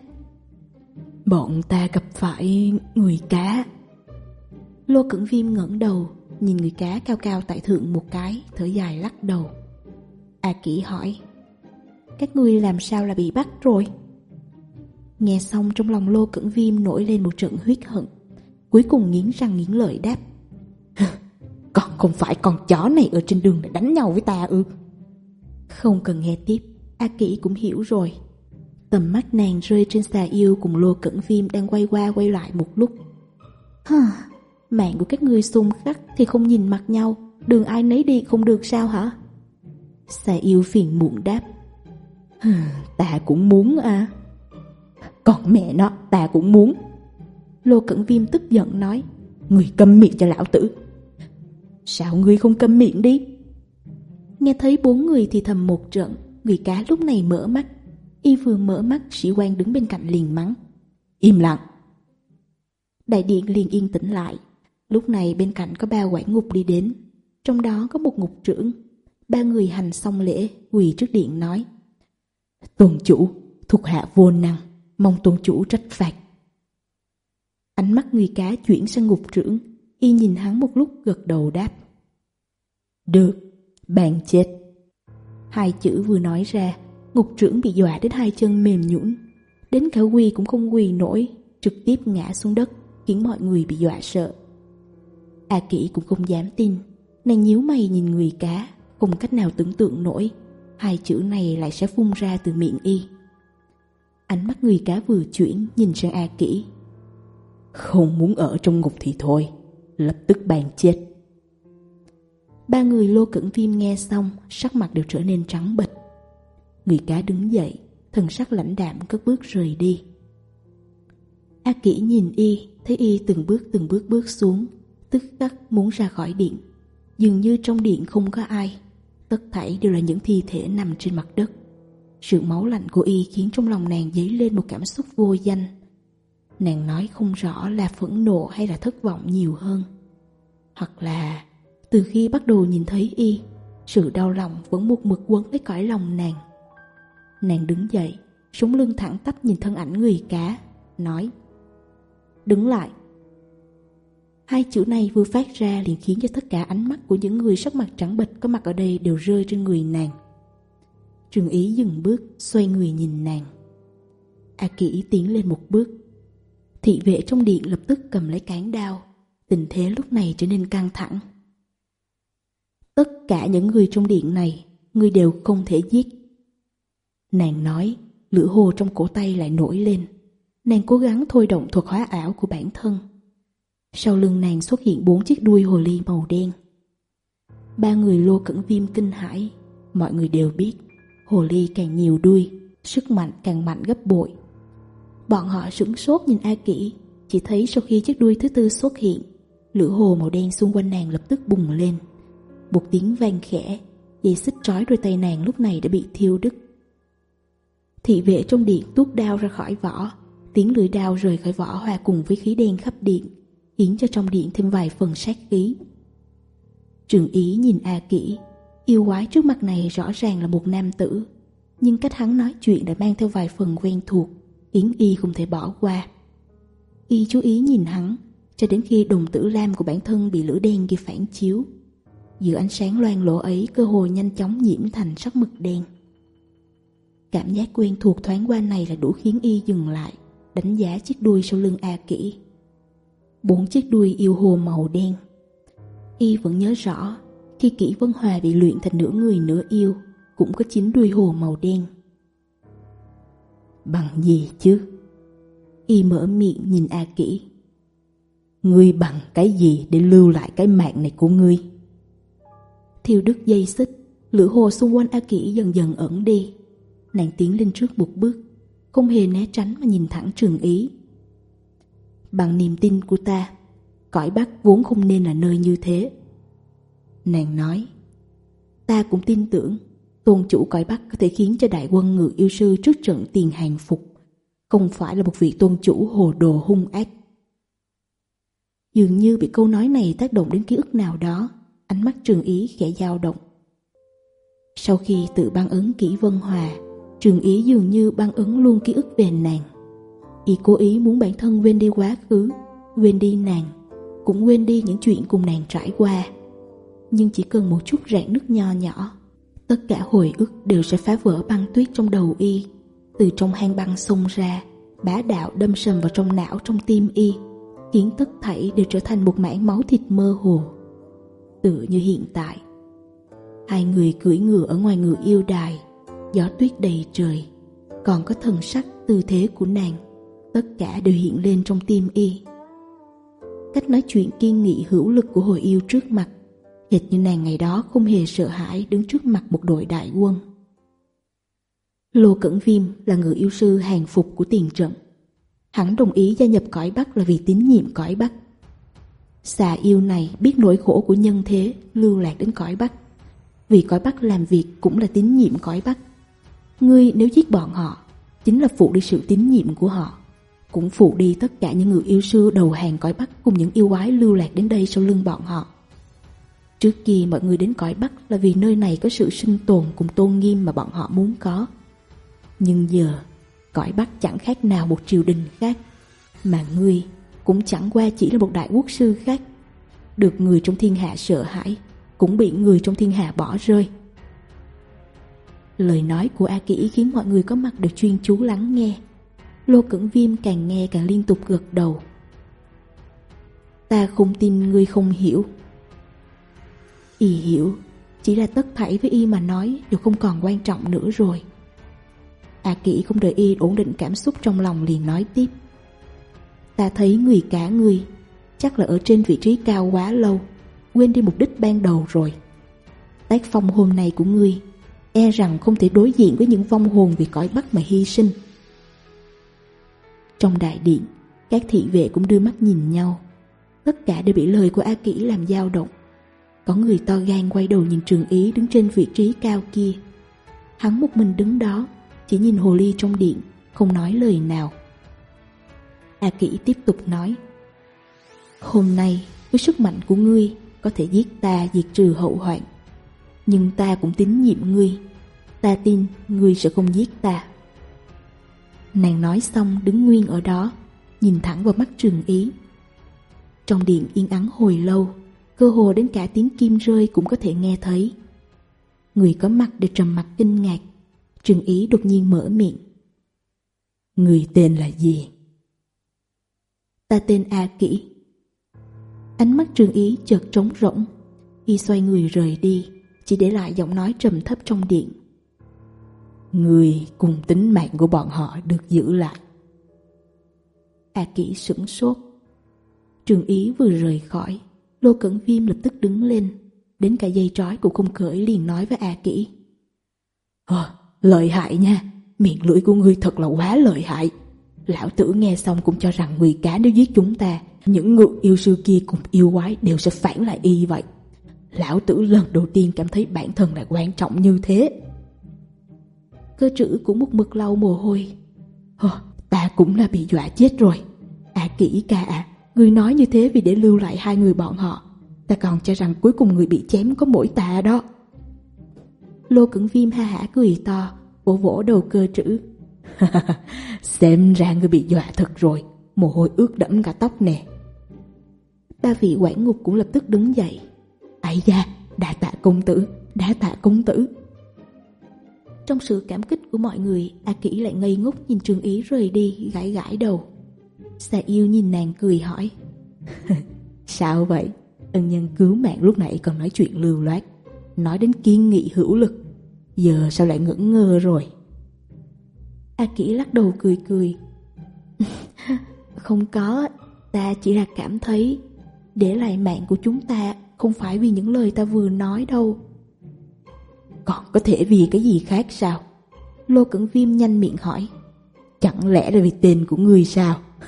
Bọn ta gặp phải người cá. Lô Cẩn Viêm ngẩng đầu Nhìn người cá cao cao tại thượng một cái Thở dài lắc đầu. A à Kỷ hỏi Các ngươi làm sao là bị bắt rồi? Nghe xong trong lòng Lô Cẩn Viêm nổi lên một trận huyết hận Cuối cùng nghiến răng nghiến lợi đáp Còn không phải con chó này ở trên đường để đánh nhau với ta ư. Không cần nghe tiếp. A Kỷ cũng hiểu rồi. Tầm mắt nàng rơi trên xà yêu cùng lô cẩn viêm đang quay qua quay lại một lúc. Hừ, mạng của các ngươi xung khắc thì không nhìn mặt nhau, đường ai nấy đi không được sao hả? Xà yêu phiền muộn đáp. Hừ, ta cũng muốn à. Còn mẹ nó, ta cũng muốn. Lô cẩn viêm tức giận nói. Người câm miệng cho lão tử. Sao ngươi không câm miệng đi? Nghe thấy bốn người thì thầm một trận, người cá lúc này mở mắt Y vừa mở mắt sĩ quan đứng bên cạnh liền mắng. Im lặng. Đại điện liền yên tĩnh lại. Lúc này bên cạnh có ba quản ngục đi đến. Trong đó có một ngục trưởng. Ba người hành xong lễ Quỳ trước điện nói. Tuần chủ thuộc hạ vô năng. Mong tuần chủ trách phạt. Ánh mắt người cá chuyển sang ngục trưởng. Y nhìn hắn một lúc gật đầu đáp. Được, bạn chết. Hai chữ vừa nói ra Ngục trưởng bị dọa đến hai chân mềm nhũn. Đến cả quỳ cũng không quỳ nổi, Trực tiếp ngã xuống đất, Khiến mọi người bị dọa sợ. A à Kỷ cũng không dám tin. Nàng nhíu mày nhìn người cá, Không cách nào tưởng tượng nổi. Hai chữ này lại sẽ phun ra từ miệng y. Ánh mắt người cá vừa chuyển Nhìn sang A à Kỷ. Không muốn ở trong ngục thì thôi, Lập tức bàn chết. Ba người lô cẩn phim nghe xong, Sắc mặt đều trở nên trắng bệch. Người cá đứng dậy, thần sắc lãnh đạm cất bước rời đi. A Kỷ nhìn y, thấy y từng bước từng bước bước xuống, tức khắc muốn ra khỏi điện. Dường như trong điện không có ai, tất thảy đều là những thi thể nằm trên mặt đất. Sự máu lạnh của y khiến trong lòng nàng dấy lên một cảm xúc vô danh. Nàng nói không rõ là phẫn nộ hay là thất vọng nhiều hơn. Hoặc là từ khi bắt đầu nhìn thấy y, sự đau lòng vẫn một mực quấn lấy cõi lòng nàng. Nàng đứng dậy, súng lưng thẳng tắp nhìn thân ảnh người cá, nói Đứng lại Hai chữ này vừa phát ra liền khiến cho tất cả ánh mắt của những người sắc mặt trắng bệch có mặt ở đây đều rơi trên người nàng. Trường ý dừng bước, xoay người nhìn nàng. A Kỷ tiến lên một bước. Thị vệ trong điện lập tức cầm lấy cán đao, tình thế lúc này trở nên căng thẳng. Tất cả những người trong điện này, người đều không thể giết Nàng nói, lửa hồ trong cổ tay lại nổi lên. Nàng cố gắng thôi động thuộc hóa ảo của bản thân. Sau lưng nàng xuất hiện bốn chiếc đuôi hồ ly màu đen. Ba người lô cẩn viêm kinh hãi. Mọi người đều biết, hồ ly càng nhiều đuôi, sức mạnh càng mạnh gấp bội. Bọn họ sửng sốt nhìn A Kỷ, chỉ thấy sau khi chiếc đuôi thứ tư xuất hiện, lửa hồ màu đen xung quanh nàng lập tức bùng lên. Một tiếng vang khẽ, dây xích trói đôi tay nàng lúc này đã bị thiêu đứt. Thị vệ trong điện tuốt đao ra khỏi vỏ. Tiếng lưỡi đao rời khỏi vỏ hòa cùng với khí đen khắp điện, Khiến cho trong điện thêm vài phần sát khí. Trường Ý nhìn A à Kỷ, Yêu quái trước mặt này rõ ràng là một nam tử, Nhưng cách hắn nói chuyện đã mang theo vài phần quen thuộc yến Y không thể bỏ qua. Y chú ý nhìn hắn, Cho đến khi đồng tử lam của bản thân bị lửa đen ghi phản chiếu. Giữa ánh sáng loang lỗ ấy, cơ hồ nhanh chóng nhiễm thành sắc mực đen. Cảm giác quen thuộc thoáng qua này là đủ khiến y dừng lại, đánh giá chiếc đuôi sau lưng A kỹ. Bốn chiếc đuôi yêu hồ màu đen. Y vẫn nhớ rõ, khi kỹ Vân Hòa bị luyện thành nửa người nửa yêu, cũng có chín đuôi hồ màu đen. Bằng gì chứ? Y mở miệng nhìn A kỹ. Ngươi bằng cái gì để lưu lại cái mạng này của ngươi? Thiêu đức dây xích, lửa hồ xung quanh A kỹ dần dần ẩn đi. Nàng tiến lên trước một bước, Không hề né tránh mà nhìn thẳng trường ý. Bằng niềm tin của ta, Cõi Bắc vốn không nên là nơi như thế. Nàng nói, Ta cũng tin tưởng Tôn chủ cõi Bắc có thể khiến cho đại quân ngự yêu sư trước trận tiền hàng phục, Không phải là một vị tôn chủ hồ đồ hung ác. Dường như bị câu nói này tác động đến ký ức nào đó, Ánh mắt trường ý khẽ dao động. Sau khi tự ban ứng kỹ vân hòa Trường ý dường như băng ứng luôn ký ức về nàng. Y cố ý muốn bản thân quên đi quá khứ, Quên đi nàng, Cũng quên đi những chuyện cùng nàng trải qua. Nhưng chỉ cần một chút rạn nứt nho nhỏ, Tất cả hồi ức đều sẽ phá vỡ băng tuyết trong đầu y. Từ trong hang băng xông ra, Bá đạo đâm sầm vào trong não trong tim y, Khiến tất thảy đều trở thành một mảng máu thịt mơ hồ. Tựa như hiện tại, Hai người cưỡi ngựa ở ngoài ngựa yêu đài gió tuyết đầy trời, còn có thần sắc tư thế của nàng, tất cả đều hiện lên trong tim y. Cách nói chuyện kiên nghị hữu lực của hồi yêu trước mặt, hệt như nàng ngày đó không hề sợ hãi đứng trước mặt một đội đại quân. Lô cẩn viêm là người yêu sư hàng phục của tiền trận. Hắn đồng ý gia nhập cõi bắc là vì tín nhiệm cõi bắc. Xà yêu này biết nỗi khổ của nhân thế, lưu lạc đến cõi bắc. Vì cõi bắc làm việc cũng là tín nhiệm cõi bắc. Ngươi nếu giết bọn họ, chính là phụ đi sự tín nhiệm của họ. Cũng phụ đi tất cả những người yêu sư đầu hàng cõi Bắc cùng những yêu quái lưu lạc đến đây sau lưng bọn họ. Trước kia mọi người đến cõi Bắc là vì nơi này có sự sinh tồn cùng tôn nghiêm mà bọn họ muốn có. Nhưng giờ, cõi Bắc chẳng khác nào một triều đình khác, mà ngươi cũng chẳng qua chỉ là một đại quốc sư khác. Được người trong thiên hạ sợ hãi, cũng bị người trong thiên hạ bỏ rơi. Lời nói của A Kỷ khiến mọi người có mặt được chuyên chú lắng nghe. Lô Cửng Viêm càng nghe càng liên tục gật đầu. Ta không tin ngươi không hiểu. Y hiểu, chỉ là tất thảy với Y mà nói đều không còn quan trọng nữa rồi. A Kỷ không đợi Y ổn định cảm xúc trong lòng liền nói tiếp. Ta thấy người cả người, chắc là ở trên vị trí cao quá lâu, quên đi mục đích ban đầu rồi. Tác phong hôm nay của ngươi e rằng không thể đối diện với những vong hồn vì cõi Bắc mà hy sinh. Trong đại điện, các thị vệ cũng đưa mắt nhìn nhau. Tất cả đều bị lời của A Kỷ làm dao động. Có người to gan quay đầu nhìn trường ý đứng trên vị trí cao kia. Hắn một mình đứng đó, chỉ nhìn hồ ly trong điện, không nói lời nào. A Kỷ tiếp tục nói. Hôm nay, với sức mạnh của ngươi, có thể giết ta diệt trừ hậu hoạn nhưng ta cũng tín nhiệm ngươi. Ta tin ngươi sẽ không giết ta. Nàng nói xong đứng nguyên ở đó, nhìn thẳng vào mắt trường ý. Trong điện yên ắng hồi lâu, cơ hồ đến cả tiếng kim rơi cũng có thể nghe thấy. Người có mặt đều trầm mặt kinh ngạc, trường ý đột nhiên mở miệng. Người tên là gì? Ta tên A Kỷ. Ánh mắt trường ý chợt trống rỗng, y xoay người rời đi chỉ để lại giọng nói trầm thấp trong điện. Người cùng tính mạng của bọn họ được giữ lại. A à Kỷ sửng sốt. Trường Ý vừa rời khỏi, Lô Cẩn Viêm lập tức đứng lên, đến cả dây trói cũng không cởi liền nói với A à Kỷ. Ờ, lợi hại nha, miệng lưỡi của ngươi thật là quá lợi hại. Lão tử nghe xong cũng cho rằng người cá nếu giết chúng ta, những ngược yêu sư kia cùng yêu quái đều sẽ phản lại y vậy. Lão tử lần đầu tiên cảm thấy bản thân là quan trọng như thế. Cơ trữ cũng một mực lau mồ hôi. Hờ, ta cũng là bị dọa chết rồi. À kỹ ca à Người nói như thế vì để lưu lại hai người bọn họ. Ta còn cho rằng cuối cùng người bị chém có mỗi ta đó. Lô cẩn viêm ha hả cười to Vỗ vỗ đầu cơ trữ. <laughs> Xem ra người bị dọa thật rồi Mồ hôi ướt đẫm cả tóc nè. Ba vị quản ngục cũng lập tức đứng dậy. Ây da, đã tạ công tử, đã tạ công tử. Trong sự cảm kích của mọi người, A Kỷ lại ngây ngốc nhìn trường Ý rời đi, gãi gãi đầu. Xà yêu nhìn nàng cười hỏi. <laughs> Sao vậy? Ân nhân cứu mạng lúc nãy còn nói chuyện lưu loát, nói đến kiên nghị hữu lực. Giờ sao lại ngẩn ngơ rồi? A Kỷ lắc đầu cười cười. <laughs> Không có, ta chỉ là cảm thấy để lại mạng của chúng ta không phải vì những lời ta vừa nói đâu. Còn có thể vì cái gì khác sao? Lô Cẩn Viêm nhanh miệng hỏi. Chẳng lẽ là vì tên của người sao? <laughs>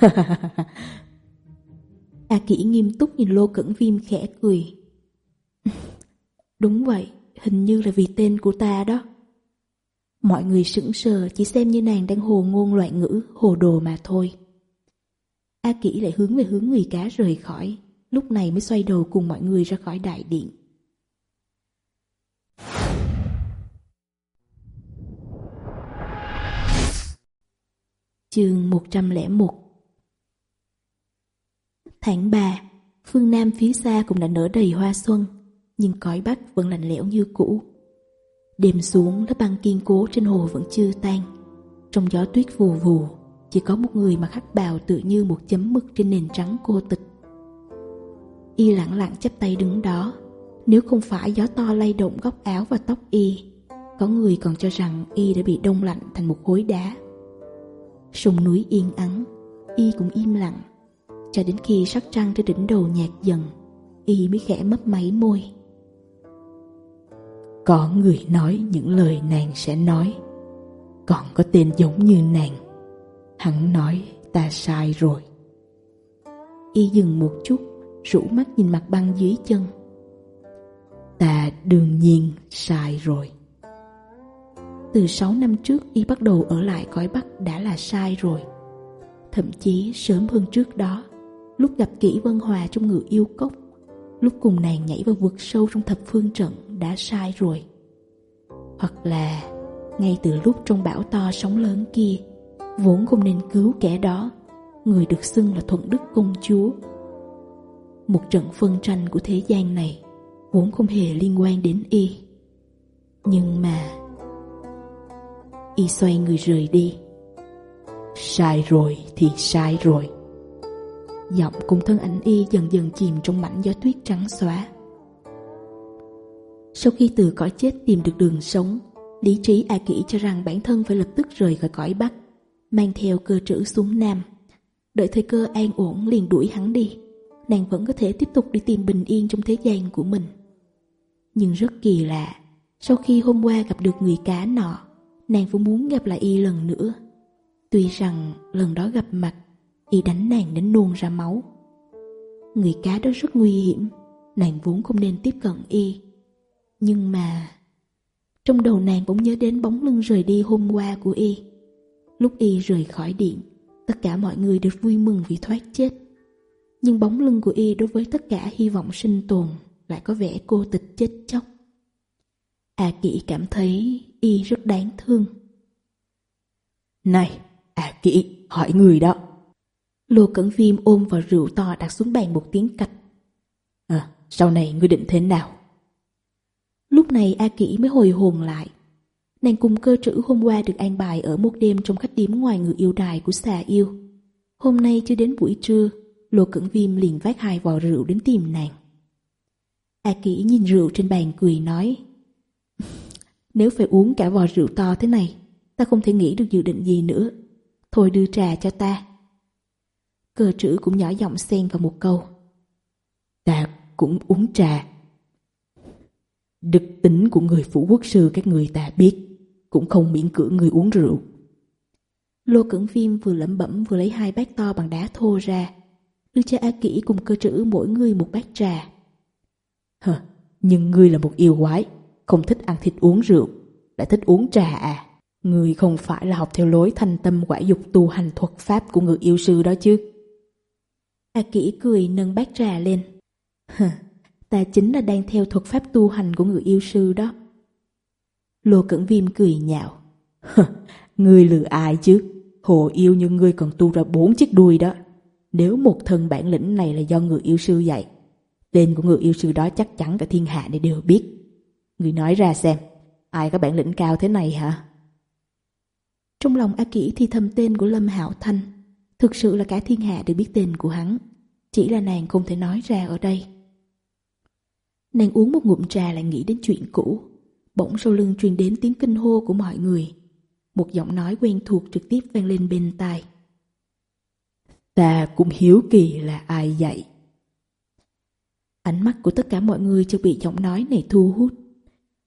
A à Kỷ nghiêm túc nhìn Lô Cẩn Viêm khẽ cười. <laughs> Đúng vậy, hình như là vì tên của ta đó. Mọi người sững sờ chỉ xem như nàng đang hồ ngôn loại ngữ, hồ đồ mà thôi. A Kỷ lại hướng về hướng người cá rời khỏi, lúc này mới xoay đầu cùng mọi người ra khỏi đại điện. Chương 101 Tháng 3, phương Nam phía xa cũng đã nở đầy hoa xuân, nhưng cõi Bắc vẫn lạnh lẽo như cũ. Đêm xuống, lớp băng kiên cố trên hồ vẫn chưa tan. Trong gió tuyết vù vù, chỉ có một người mà khắc bào tự như một chấm mực trên nền trắng cô tịch y lặng lặng chắp tay đứng đó. Nếu không phải gió to lay động góc áo và tóc y, có người còn cho rằng y đã bị đông lạnh thành một khối đá. Sông núi yên ắng, y cũng im lặng. Cho đến khi sắc trăng trên đỉnh đầu nhạt dần, y mới khẽ mấp máy môi. Có người nói những lời nàng sẽ nói, còn có tên giống như nàng. Hắn nói ta sai rồi. Y dừng một chút rủ mắt nhìn mặt băng dưới chân ta đương nhiên sai rồi từ 6 năm trước y bắt đầu ở lại cõi Bắc đã là sai rồi. Thậm chí sớm hơn trước đó, lúc gặp kỹ Vân Hòa trong ngựa yêu cốc, lúc cùng nàng nhảy vào vực sâu trong thập phương trận đã sai rồi. Hoặc là ngay từ lúc trong bão to sóng lớn kia, vốn không nên cứu kẻ đó, người được xưng là thuận đức công chúa một trận phân tranh của thế gian này vốn không hề liên quan đến y. Nhưng mà, y xoay người rời đi. Sai rồi thì sai rồi. Giọng cùng thân ảnh y dần dần chìm trong mảnh gió tuyết trắng xóa. Sau khi từ cõi chết tìm được đường sống, lý trí a kỷ cho rằng bản thân phải lập tức rời khỏi cõi bắc, mang theo cơ trữ xuống nam. Đợi thời cơ an ổn liền đuổi hắn đi nàng vẫn có thể tiếp tục đi tìm bình yên trong thế gian của mình. Nhưng rất kỳ lạ, sau khi hôm qua gặp được người cá nọ, nàng vẫn muốn gặp lại y lần nữa. Tuy rằng lần đó gặp mặt, y đánh nàng đến nuôn ra máu. Người cá đó rất nguy hiểm, nàng vốn không nên tiếp cận y. Nhưng mà... Trong đầu nàng bỗng nhớ đến bóng lưng rời đi hôm qua của y. Lúc y rời khỏi điện, tất cả mọi người đều vui mừng vì thoát chết nhưng bóng lưng của y đối với tất cả hy vọng sinh tồn lại có vẻ cô tịch chết chóc. A kỵ cảm thấy y rất đáng thương. Này, A kỵ hỏi người đó. Lô Cẩn Viêm ôm vào rượu to đặt xuống bàn một tiếng cạch. À, sau này ngươi định thế nào? Lúc này A kỵ mới hồi hồn lại. Nàng cùng cơ trữ hôm qua được an bài ở một đêm trong khách điếm ngoài người yêu đài của xà yêu. Hôm nay chưa đến buổi trưa, Lô Cẩn Viêm liền vác hai vò rượu đến tìm nàng. A Kỷ nhìn rượu trên bàn cười nói, <laughs> Nếu phải uống cả vò rượu to thế này, Ta không thể nghĩ được dự định gì nữa. Thôi đưa trà cho ta. Cờ trữ cũng nhỏ giọng xen vào một câu, Ta cũng uống trà. Đực tính của người phủ quốc sư các người ta biết, Cũng không miễn cưỡng người uống rượu. Lô Cẩn Viêm vừa lẩm bẩm vừa lấy hai bát to bằng đá thô ra Lương cha A Kỷ cùng cơ trữ mỗi người một bát trà. Hờ, nhưng ngươi là một yêu quái, không thích ăn thịt uống rượu, lại thích uống trà à. Ngươi không phải là học theo lối thanh tâm quả dục tu hành thuật pháp của người yêu sư đó chứ. A Kỷ cười nâng bát trà lên. Hờ, ta chính là đang theo thuật pháp tu hành của người yêu sư đó. Lô Cẩn Viêm cười nhạo. Hờ, ngươi lừa ai chứ? Hồ yêu như ngươi còn tu ra bốn chiếc đuôi đó. Nếu một thân bản lĩnh này là do người yêu sư dạy, tên của người yêu sư đó chắc chắn cả thiên hạ để đều biết. Người nói ra xem, ai có bản lĩnh cao thế này hả? Trong lòng A Kỷ thì thầm tên của Lâm Hạo Thanh, thực sự là cả thiên hạ đều biết tên của hắn, chỉ là nàng không thể nói ra ở đây. Nàng uống một ngụm trà lại nghĩ đến chuyện cũ, bỗng sau lưng truyền đến tiếng kinh hô của mọi người. Một giọng nói quen thuộc trực tiếp vang lên bên tai. Ta cũng hiếu kỳ là ai vậy. Ánh mắt của tất cả mọi người chưa bị giọng nói này thu hút.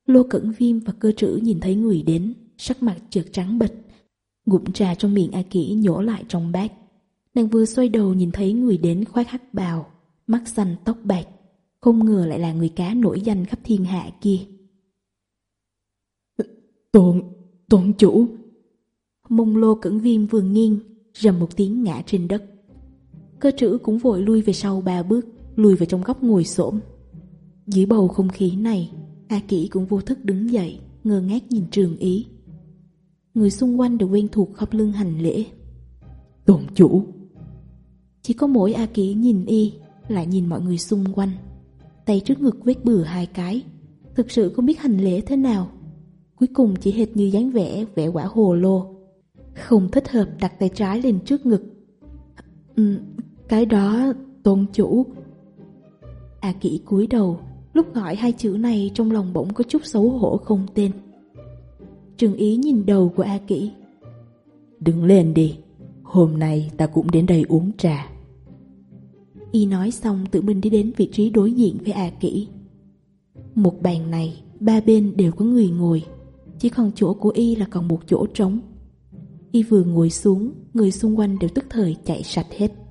Lô Cẩn Viêm và cơ trữ nhìn thấy người đến, sắc mặt trượt trắng bịch, Ngụm trà trong miệng A Kỷ nhổ lại trong bát. Nàng vừa xoay đầu nhìn thấy người đến khoác hắc bào, mắt xanh tóc bạc. Không ngờ lại là người cá nổi danh khắp thiên hạ kia. Tôn, tôn chủ! Mông lô cẩn viêm vừa nghiêng, rầm một tiếng ngã trên đất. Cơ trữ cũng vội lui về sau ba bước Lùi vào trong góc ngồi xổm. Dưới bầu không khí này A Kỷ cũng vô thức đứng dậy Ngơ ngác nhìn trường ý. Người xung quanh đều quen thuộc khắp lưng hành lễ. Tôn chủ. Chỉ có mỗi A Kỷ nhìn y Lại nhìn mọi người xung quanh. Tay trước ngực vết bừa hai cái. Thực sự không biết hành lễ thế nào. Cuối cùng chỉ hệt như dáng vẽ Vẽ quả hồ lô. Không thích hợp đặt tay trái lên trước ngực. Cái đó tôn chủ. A à kỷ cúi đầu Lúc gọi hai chữ này trong lòng bỗng có chút xấu hổ không tên. Trường ý nhìn đầu của A kỷ. Đứng lên đi Hôm nay ta cũng đến đây uống trà. Y nói xong tự mình đi đến vị trí đối diện với A kỷ. Một bàn này Ba bên đều có người ngồi Chỉ còn chỗ của Y là còn một chỗ trống. Y vừa ngồi xuống Người xung quanh đều tức thời chạy sạch hết.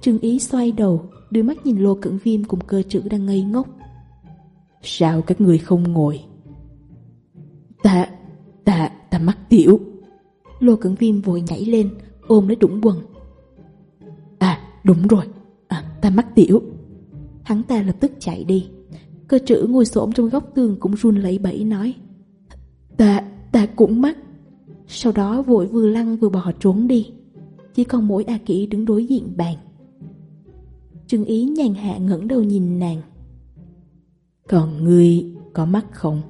Trương Ý xoay đầu, đôi mắt nhìn Lô Cẩn Viêm cùng cơ trưởng đang ngây ngốc. Sao các người không ngồi? Ta, ta, ta mắc tiểu. Lô Cẩn Viêm vội nhảy lên, ôm lấy đũng quần. À, đúng rồi, à, ta mắc tiểu. Hắn ta lập tức chạy đi. Cơ trữ ngồi xổm trong góc tường cũng run lấy bẫy nói. Ta, ta cũng mắc. Sau đó vội vừa lăn vừa bỏ trốn đi. Chỉ còn mỗi A Kỷ đứng đối diện bàn. Trương Ý nhàn hạ ngẩn đầu nhìn nàng. Còn ngươi có mắt không?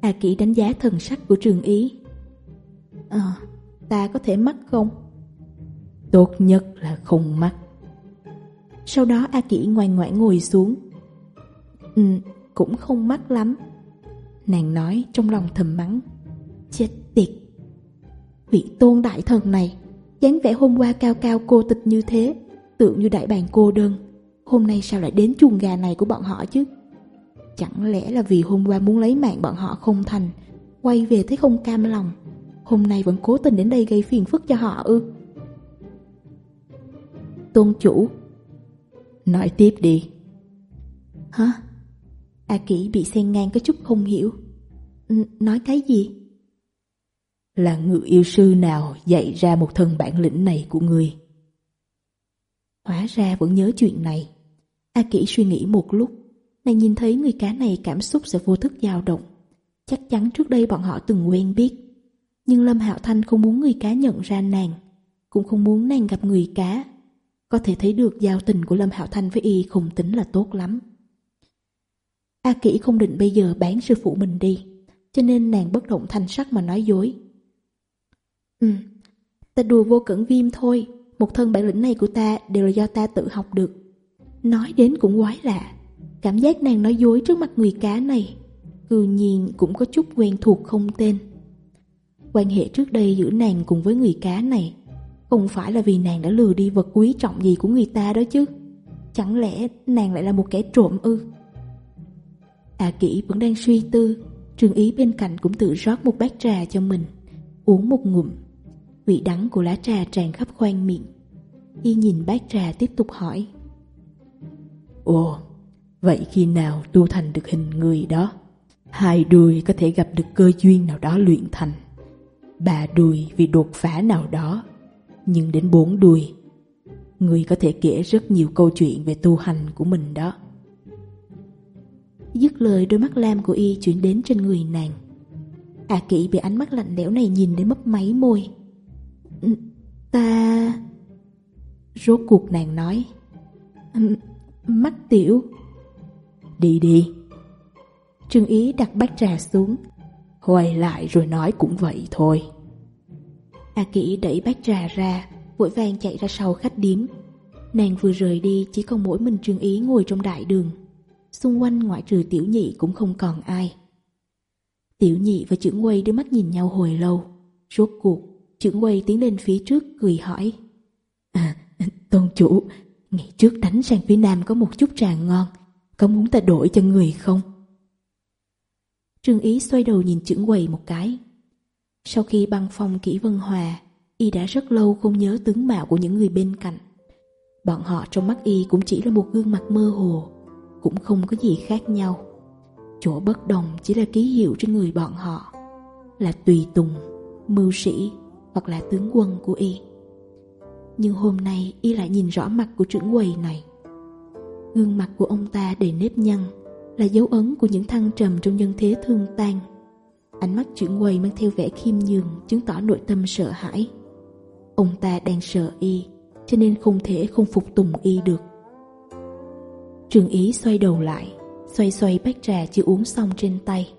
A à, Kỷ đánh giá thần sắc của Trương Ý. Ờ, ta có thể mắt không? Tốt nhất là không mắt. Sau đó A Kỷ ngoan ngoãn ngồi xuống. Ừ, cũng không mắt lắm. Nàng nói trong lòng thầm mắng. Chết tiệt! Vị tôn đại thần này, dáng vẻ hôm qua cao cao cô tịch như thế, tượng như đại bàng cô đơn. Hôm nay sao lại đến chuồng gà này của bọn họ chứ? Chẳng lẽ là vì hôm qua muốn lấy mạng bọn họ không thành Quay về thấy không cam lòng Hôm nay vẫn cố tình đến đây gây phiền phức cho họ ư? Tôn chủ Nói tiếp đi. Hả? A à, Kỷ bị xen ngang có chút không hiểu. N Nói cái gì? Là ngự yêu sư nào dạy ra một thân bản lĩnh này của người? Hóa ra vẫn nhớ chuyện này. A Kỷ suy nghĩ một lúc Nàng nhìn thấy người cá này cảm xúc sẽ vô thức dao động. Chắc chắn trước đây bọn họ từng quen biết. Nhưng Lâm Hạo Thanh không muốn người cá nhận ra nàng Cũng không muốn nàng gặp người cá. Có thể thấy được giao tình của Lâm Hạo Thanh với y không tính là tốt lắm. A Kỷ không định bây giờ bán sư phụ mình đi Cho nên nàng bất động thanh sắc mà nói dối. Ừ, ta đùa vô cẩn viêm thôi. Một thân bản lĩnh này của ta đều là do ta tự học được. Nói đến cũng quái lạ. Cảm giác nàng nói dối trước mặt người cá này Cư nhiên cũng có chút quen thuộc không tên. Quan hệ trước đây giữa nàng cùng với người cá này Không phải là vì nàng đã lừa đi vật quý trọng gì của người ta đó chứ. Chẳng lẽ nàng lại là một kẻ trộm ư? Tạ à, kỹ vẫn đang suy tư Trường ý bên cạnh cũng tự rót một bát trà cho mình Uống một ngụm. Vị đắng của lá trà tràn khắp khoang miệng. Y nhìn bát trà tiếp tục hỏi. Ồ, vậy khi nào tu thành được hình người đó? Hai đùi có thể gặp được cơ duyên nào đó luyện thành? Ba đùi vì đột phá nào đó Nhưng đến bốn đùi Người có thể kể rất nhiều câu chuyện về tu hành của mình đó. Dứt lời đôi mắt lam của y chuyển đến trên người nàng. A à, Kỷ bị ánh mắt lạnh lẽo này nhìn đến mấp máy môi. Ta... Rốt cuộc nàng nói. Mắt tiểu. Đi đi. Trương Ý đặt bát trà xuống Hoài lại rồi nói cũng vậy thôi. A Kỷ đẩy bát trà ra, Vội vàng chạy ra sau khách điếm. Nàng vừa rời đi, chỉ còn mỗi mình Trương Ý ngồi trong đại đường. Xung quanh ngoại trừ tiểu nhị cũng không còn ai. Tiểu nhị và chữ quay đưa mắt nhìn nhau hồi lâu. Rốt cuộc trưởng quay tiến lên phía trước cười hỏi. À, tôn chủ ngày trước đánh sang phía nam có một chút trà ngon có muốn ta đổi cho người không? Trương ý xoay đầu nhìn trưởng quầy một cái. Sau khi băng phong kỹ vân hòa y đã rất lâu không nhớ tướng mạo của những người bên cạnh. Bọn họ trong mắt y cũng chỉ là một gương mặt mơ hồ cũng không có gì khác nhau. Chỗ bất đồng chỉ là ký hiệu trên người bọn họ là tùy tùng mưu sĩ hoặc là tướng quân của y. Nhưng hôm nay y lại nhìn rõ mặt của trưởng quầy này. Gương mặt của ông ta đầy nếp nhăn, là dấu ấn của những thăng trầm trong nhân thế thương tan. Ánh mắt trưởng quầy mang theo vẻ khiêm nhường, chứng tỏ nội tâm sợ hãi. Ông ta đang sợ y, cho nên không thể không phục tùng y được. Trường Ý xoay đầu lại, xoay xoay bát trà chưa uống xong trên tay.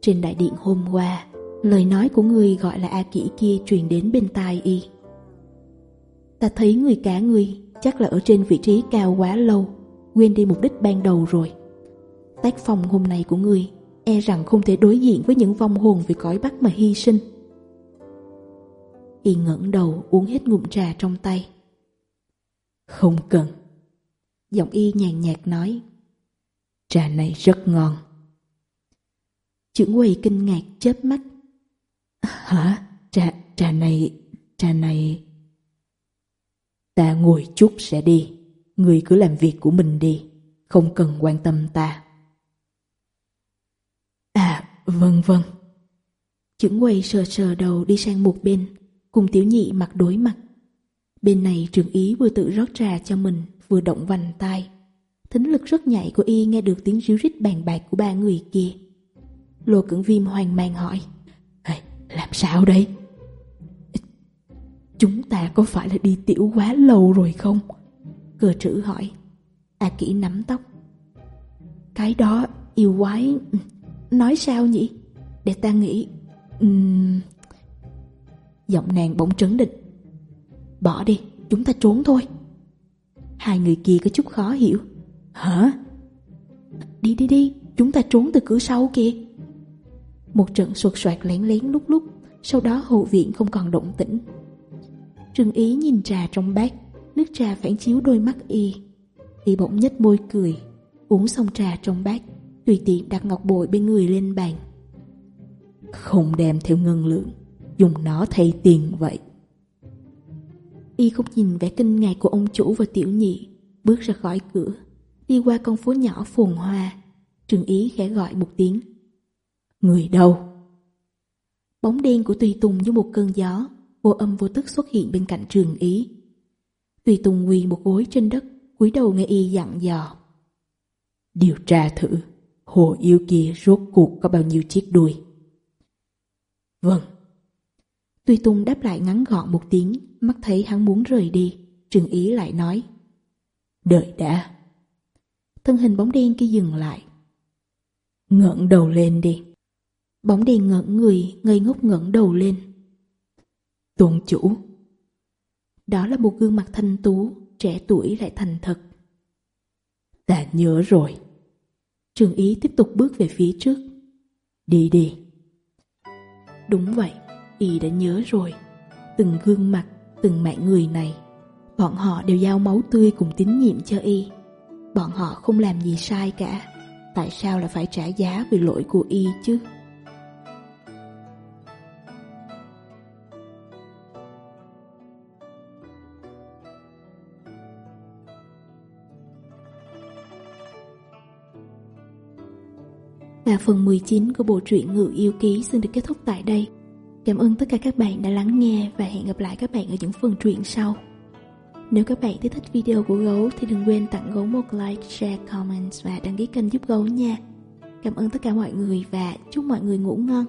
Trên đại điện hôm qua, Lời nói của người gọi là A Kỷ kia truyền đến bên tai y. Ta thấy người cả người chắc là ở trên vị trí cao quá lâu, quên đi mục đích ban đầu rồi. Tác phòng hôm nay của người e rằng không thể đối diện với những vong hồn vì cõi bắc mà hy sinh. Y ngẩng đầu uống hết ngụm trà trong tay. Không cần. Giọng y nhàn nhạt nói. Trà này rất ngon. chữ quầy kinh ngạc chớp mắt Hả? Trà, trà này, trà này... Ta ngồi chút sẽ đi. Người cứ làm việc của mình đi. Không cần quan tâm ta. À, vâng vâng. Chưởng quầy sờ sờ đầu đi sang một bên, cùng tiểu nhị mặt đối mặt. Bên này trường ý vừa tự rót trà cho mình, vừa động vành tai. Thính lực rất nhạy của y nghe được tiếng ríu rít bàn bạc của ba người kia. Lô Cẩn Viêm hoang mang hỏi. Làm sao đây? Chúng ta có phải là đi tiểu quá lâu rồi không? Cờ trữ hỏi. A à, Kỷ nắm tóc. Cái đó yêu quái... Nói sao nhỉ? Để ta nghĩ... Uhm... Giọng nàng bỗng trấn định. Bỏ đi, chúng ta trốn thôi. Hai người kia có chút khó hiểu. Hả? Đi đi đi, chúng ta trốn từ cửa sau kìa. Một trận sột soạt lén lén lúc lúc Sau đó hậu viện không còn động tĩnh. Trừng ý nhìn trà trong bát Nước trà phản chiếu đôi mắt y. Y bỗng nhếch môi cười Uống xong trà trong bát Tùy tiện đặt ngọc bội bên người lên bàn. Không đem theo ngân lượng Dùng nó thay tiền vậy. Y không nhìn vẻ kinh ngạc của ông chủ và tiểu nhị Bước ra khỏi cửa. Đi qua con phố nhỏ phồn hoa. Trường ý khẽ gọi một tiếng. Người đâu? Bóng đen của Tùy Tùng như một cơn gió, vô âm vô tức xuất hiện bên cạnh trường ý. Tùy Tùng quỳ một gối trên đất, cúi đầu nghe y dặn dò. Điều tra thử, hồ yêu kia rốt cuộc có bao nhiêu chiếc đuôi. Vâng. Tùy Tùng đáp lại ngắn gọn một tiếng, mắt thấy hắn muốn rời đi, trường ý lại nói. Đợi đã. Thân hình bóng đen kia dừng lại. Ngẩng đầu lên đi. Bóng đèn ngẩn người, ngây ngốc ngẩng đầu lên. Tuần chủ. Đó là một gương mặt thanh tú, trẻ tuổi lại thành thật. Ta nhớ rồi. Trường ý tiếp tục bước về phía trước. Đi đi. Đúng vậy, y đã nhớ rồi. Từng gương mặt, từng mạng người này, bọn họ đều giao máu tươi cùng tín nhiệm cho y. Bọn họ không làm gì sai cả. Tại sao lại phải trả giá vì lỗi của y chứ? Và phần 19 của bộ truyện Ngự Yêu Ký xin được kết thúc tại đây. Cảm ơn tất cả các bạn đã lắng nghe và hẹn gặp lại các bạn ở những phần truyện sau. Nếu các bạn thích video của Gấu thì đừng quên tặng Gấu một like, share, comment và đăng ký kênh giúp Gấu nha. Cảm ơn tất cả mọi người và chúc mọi người ngủ ngon.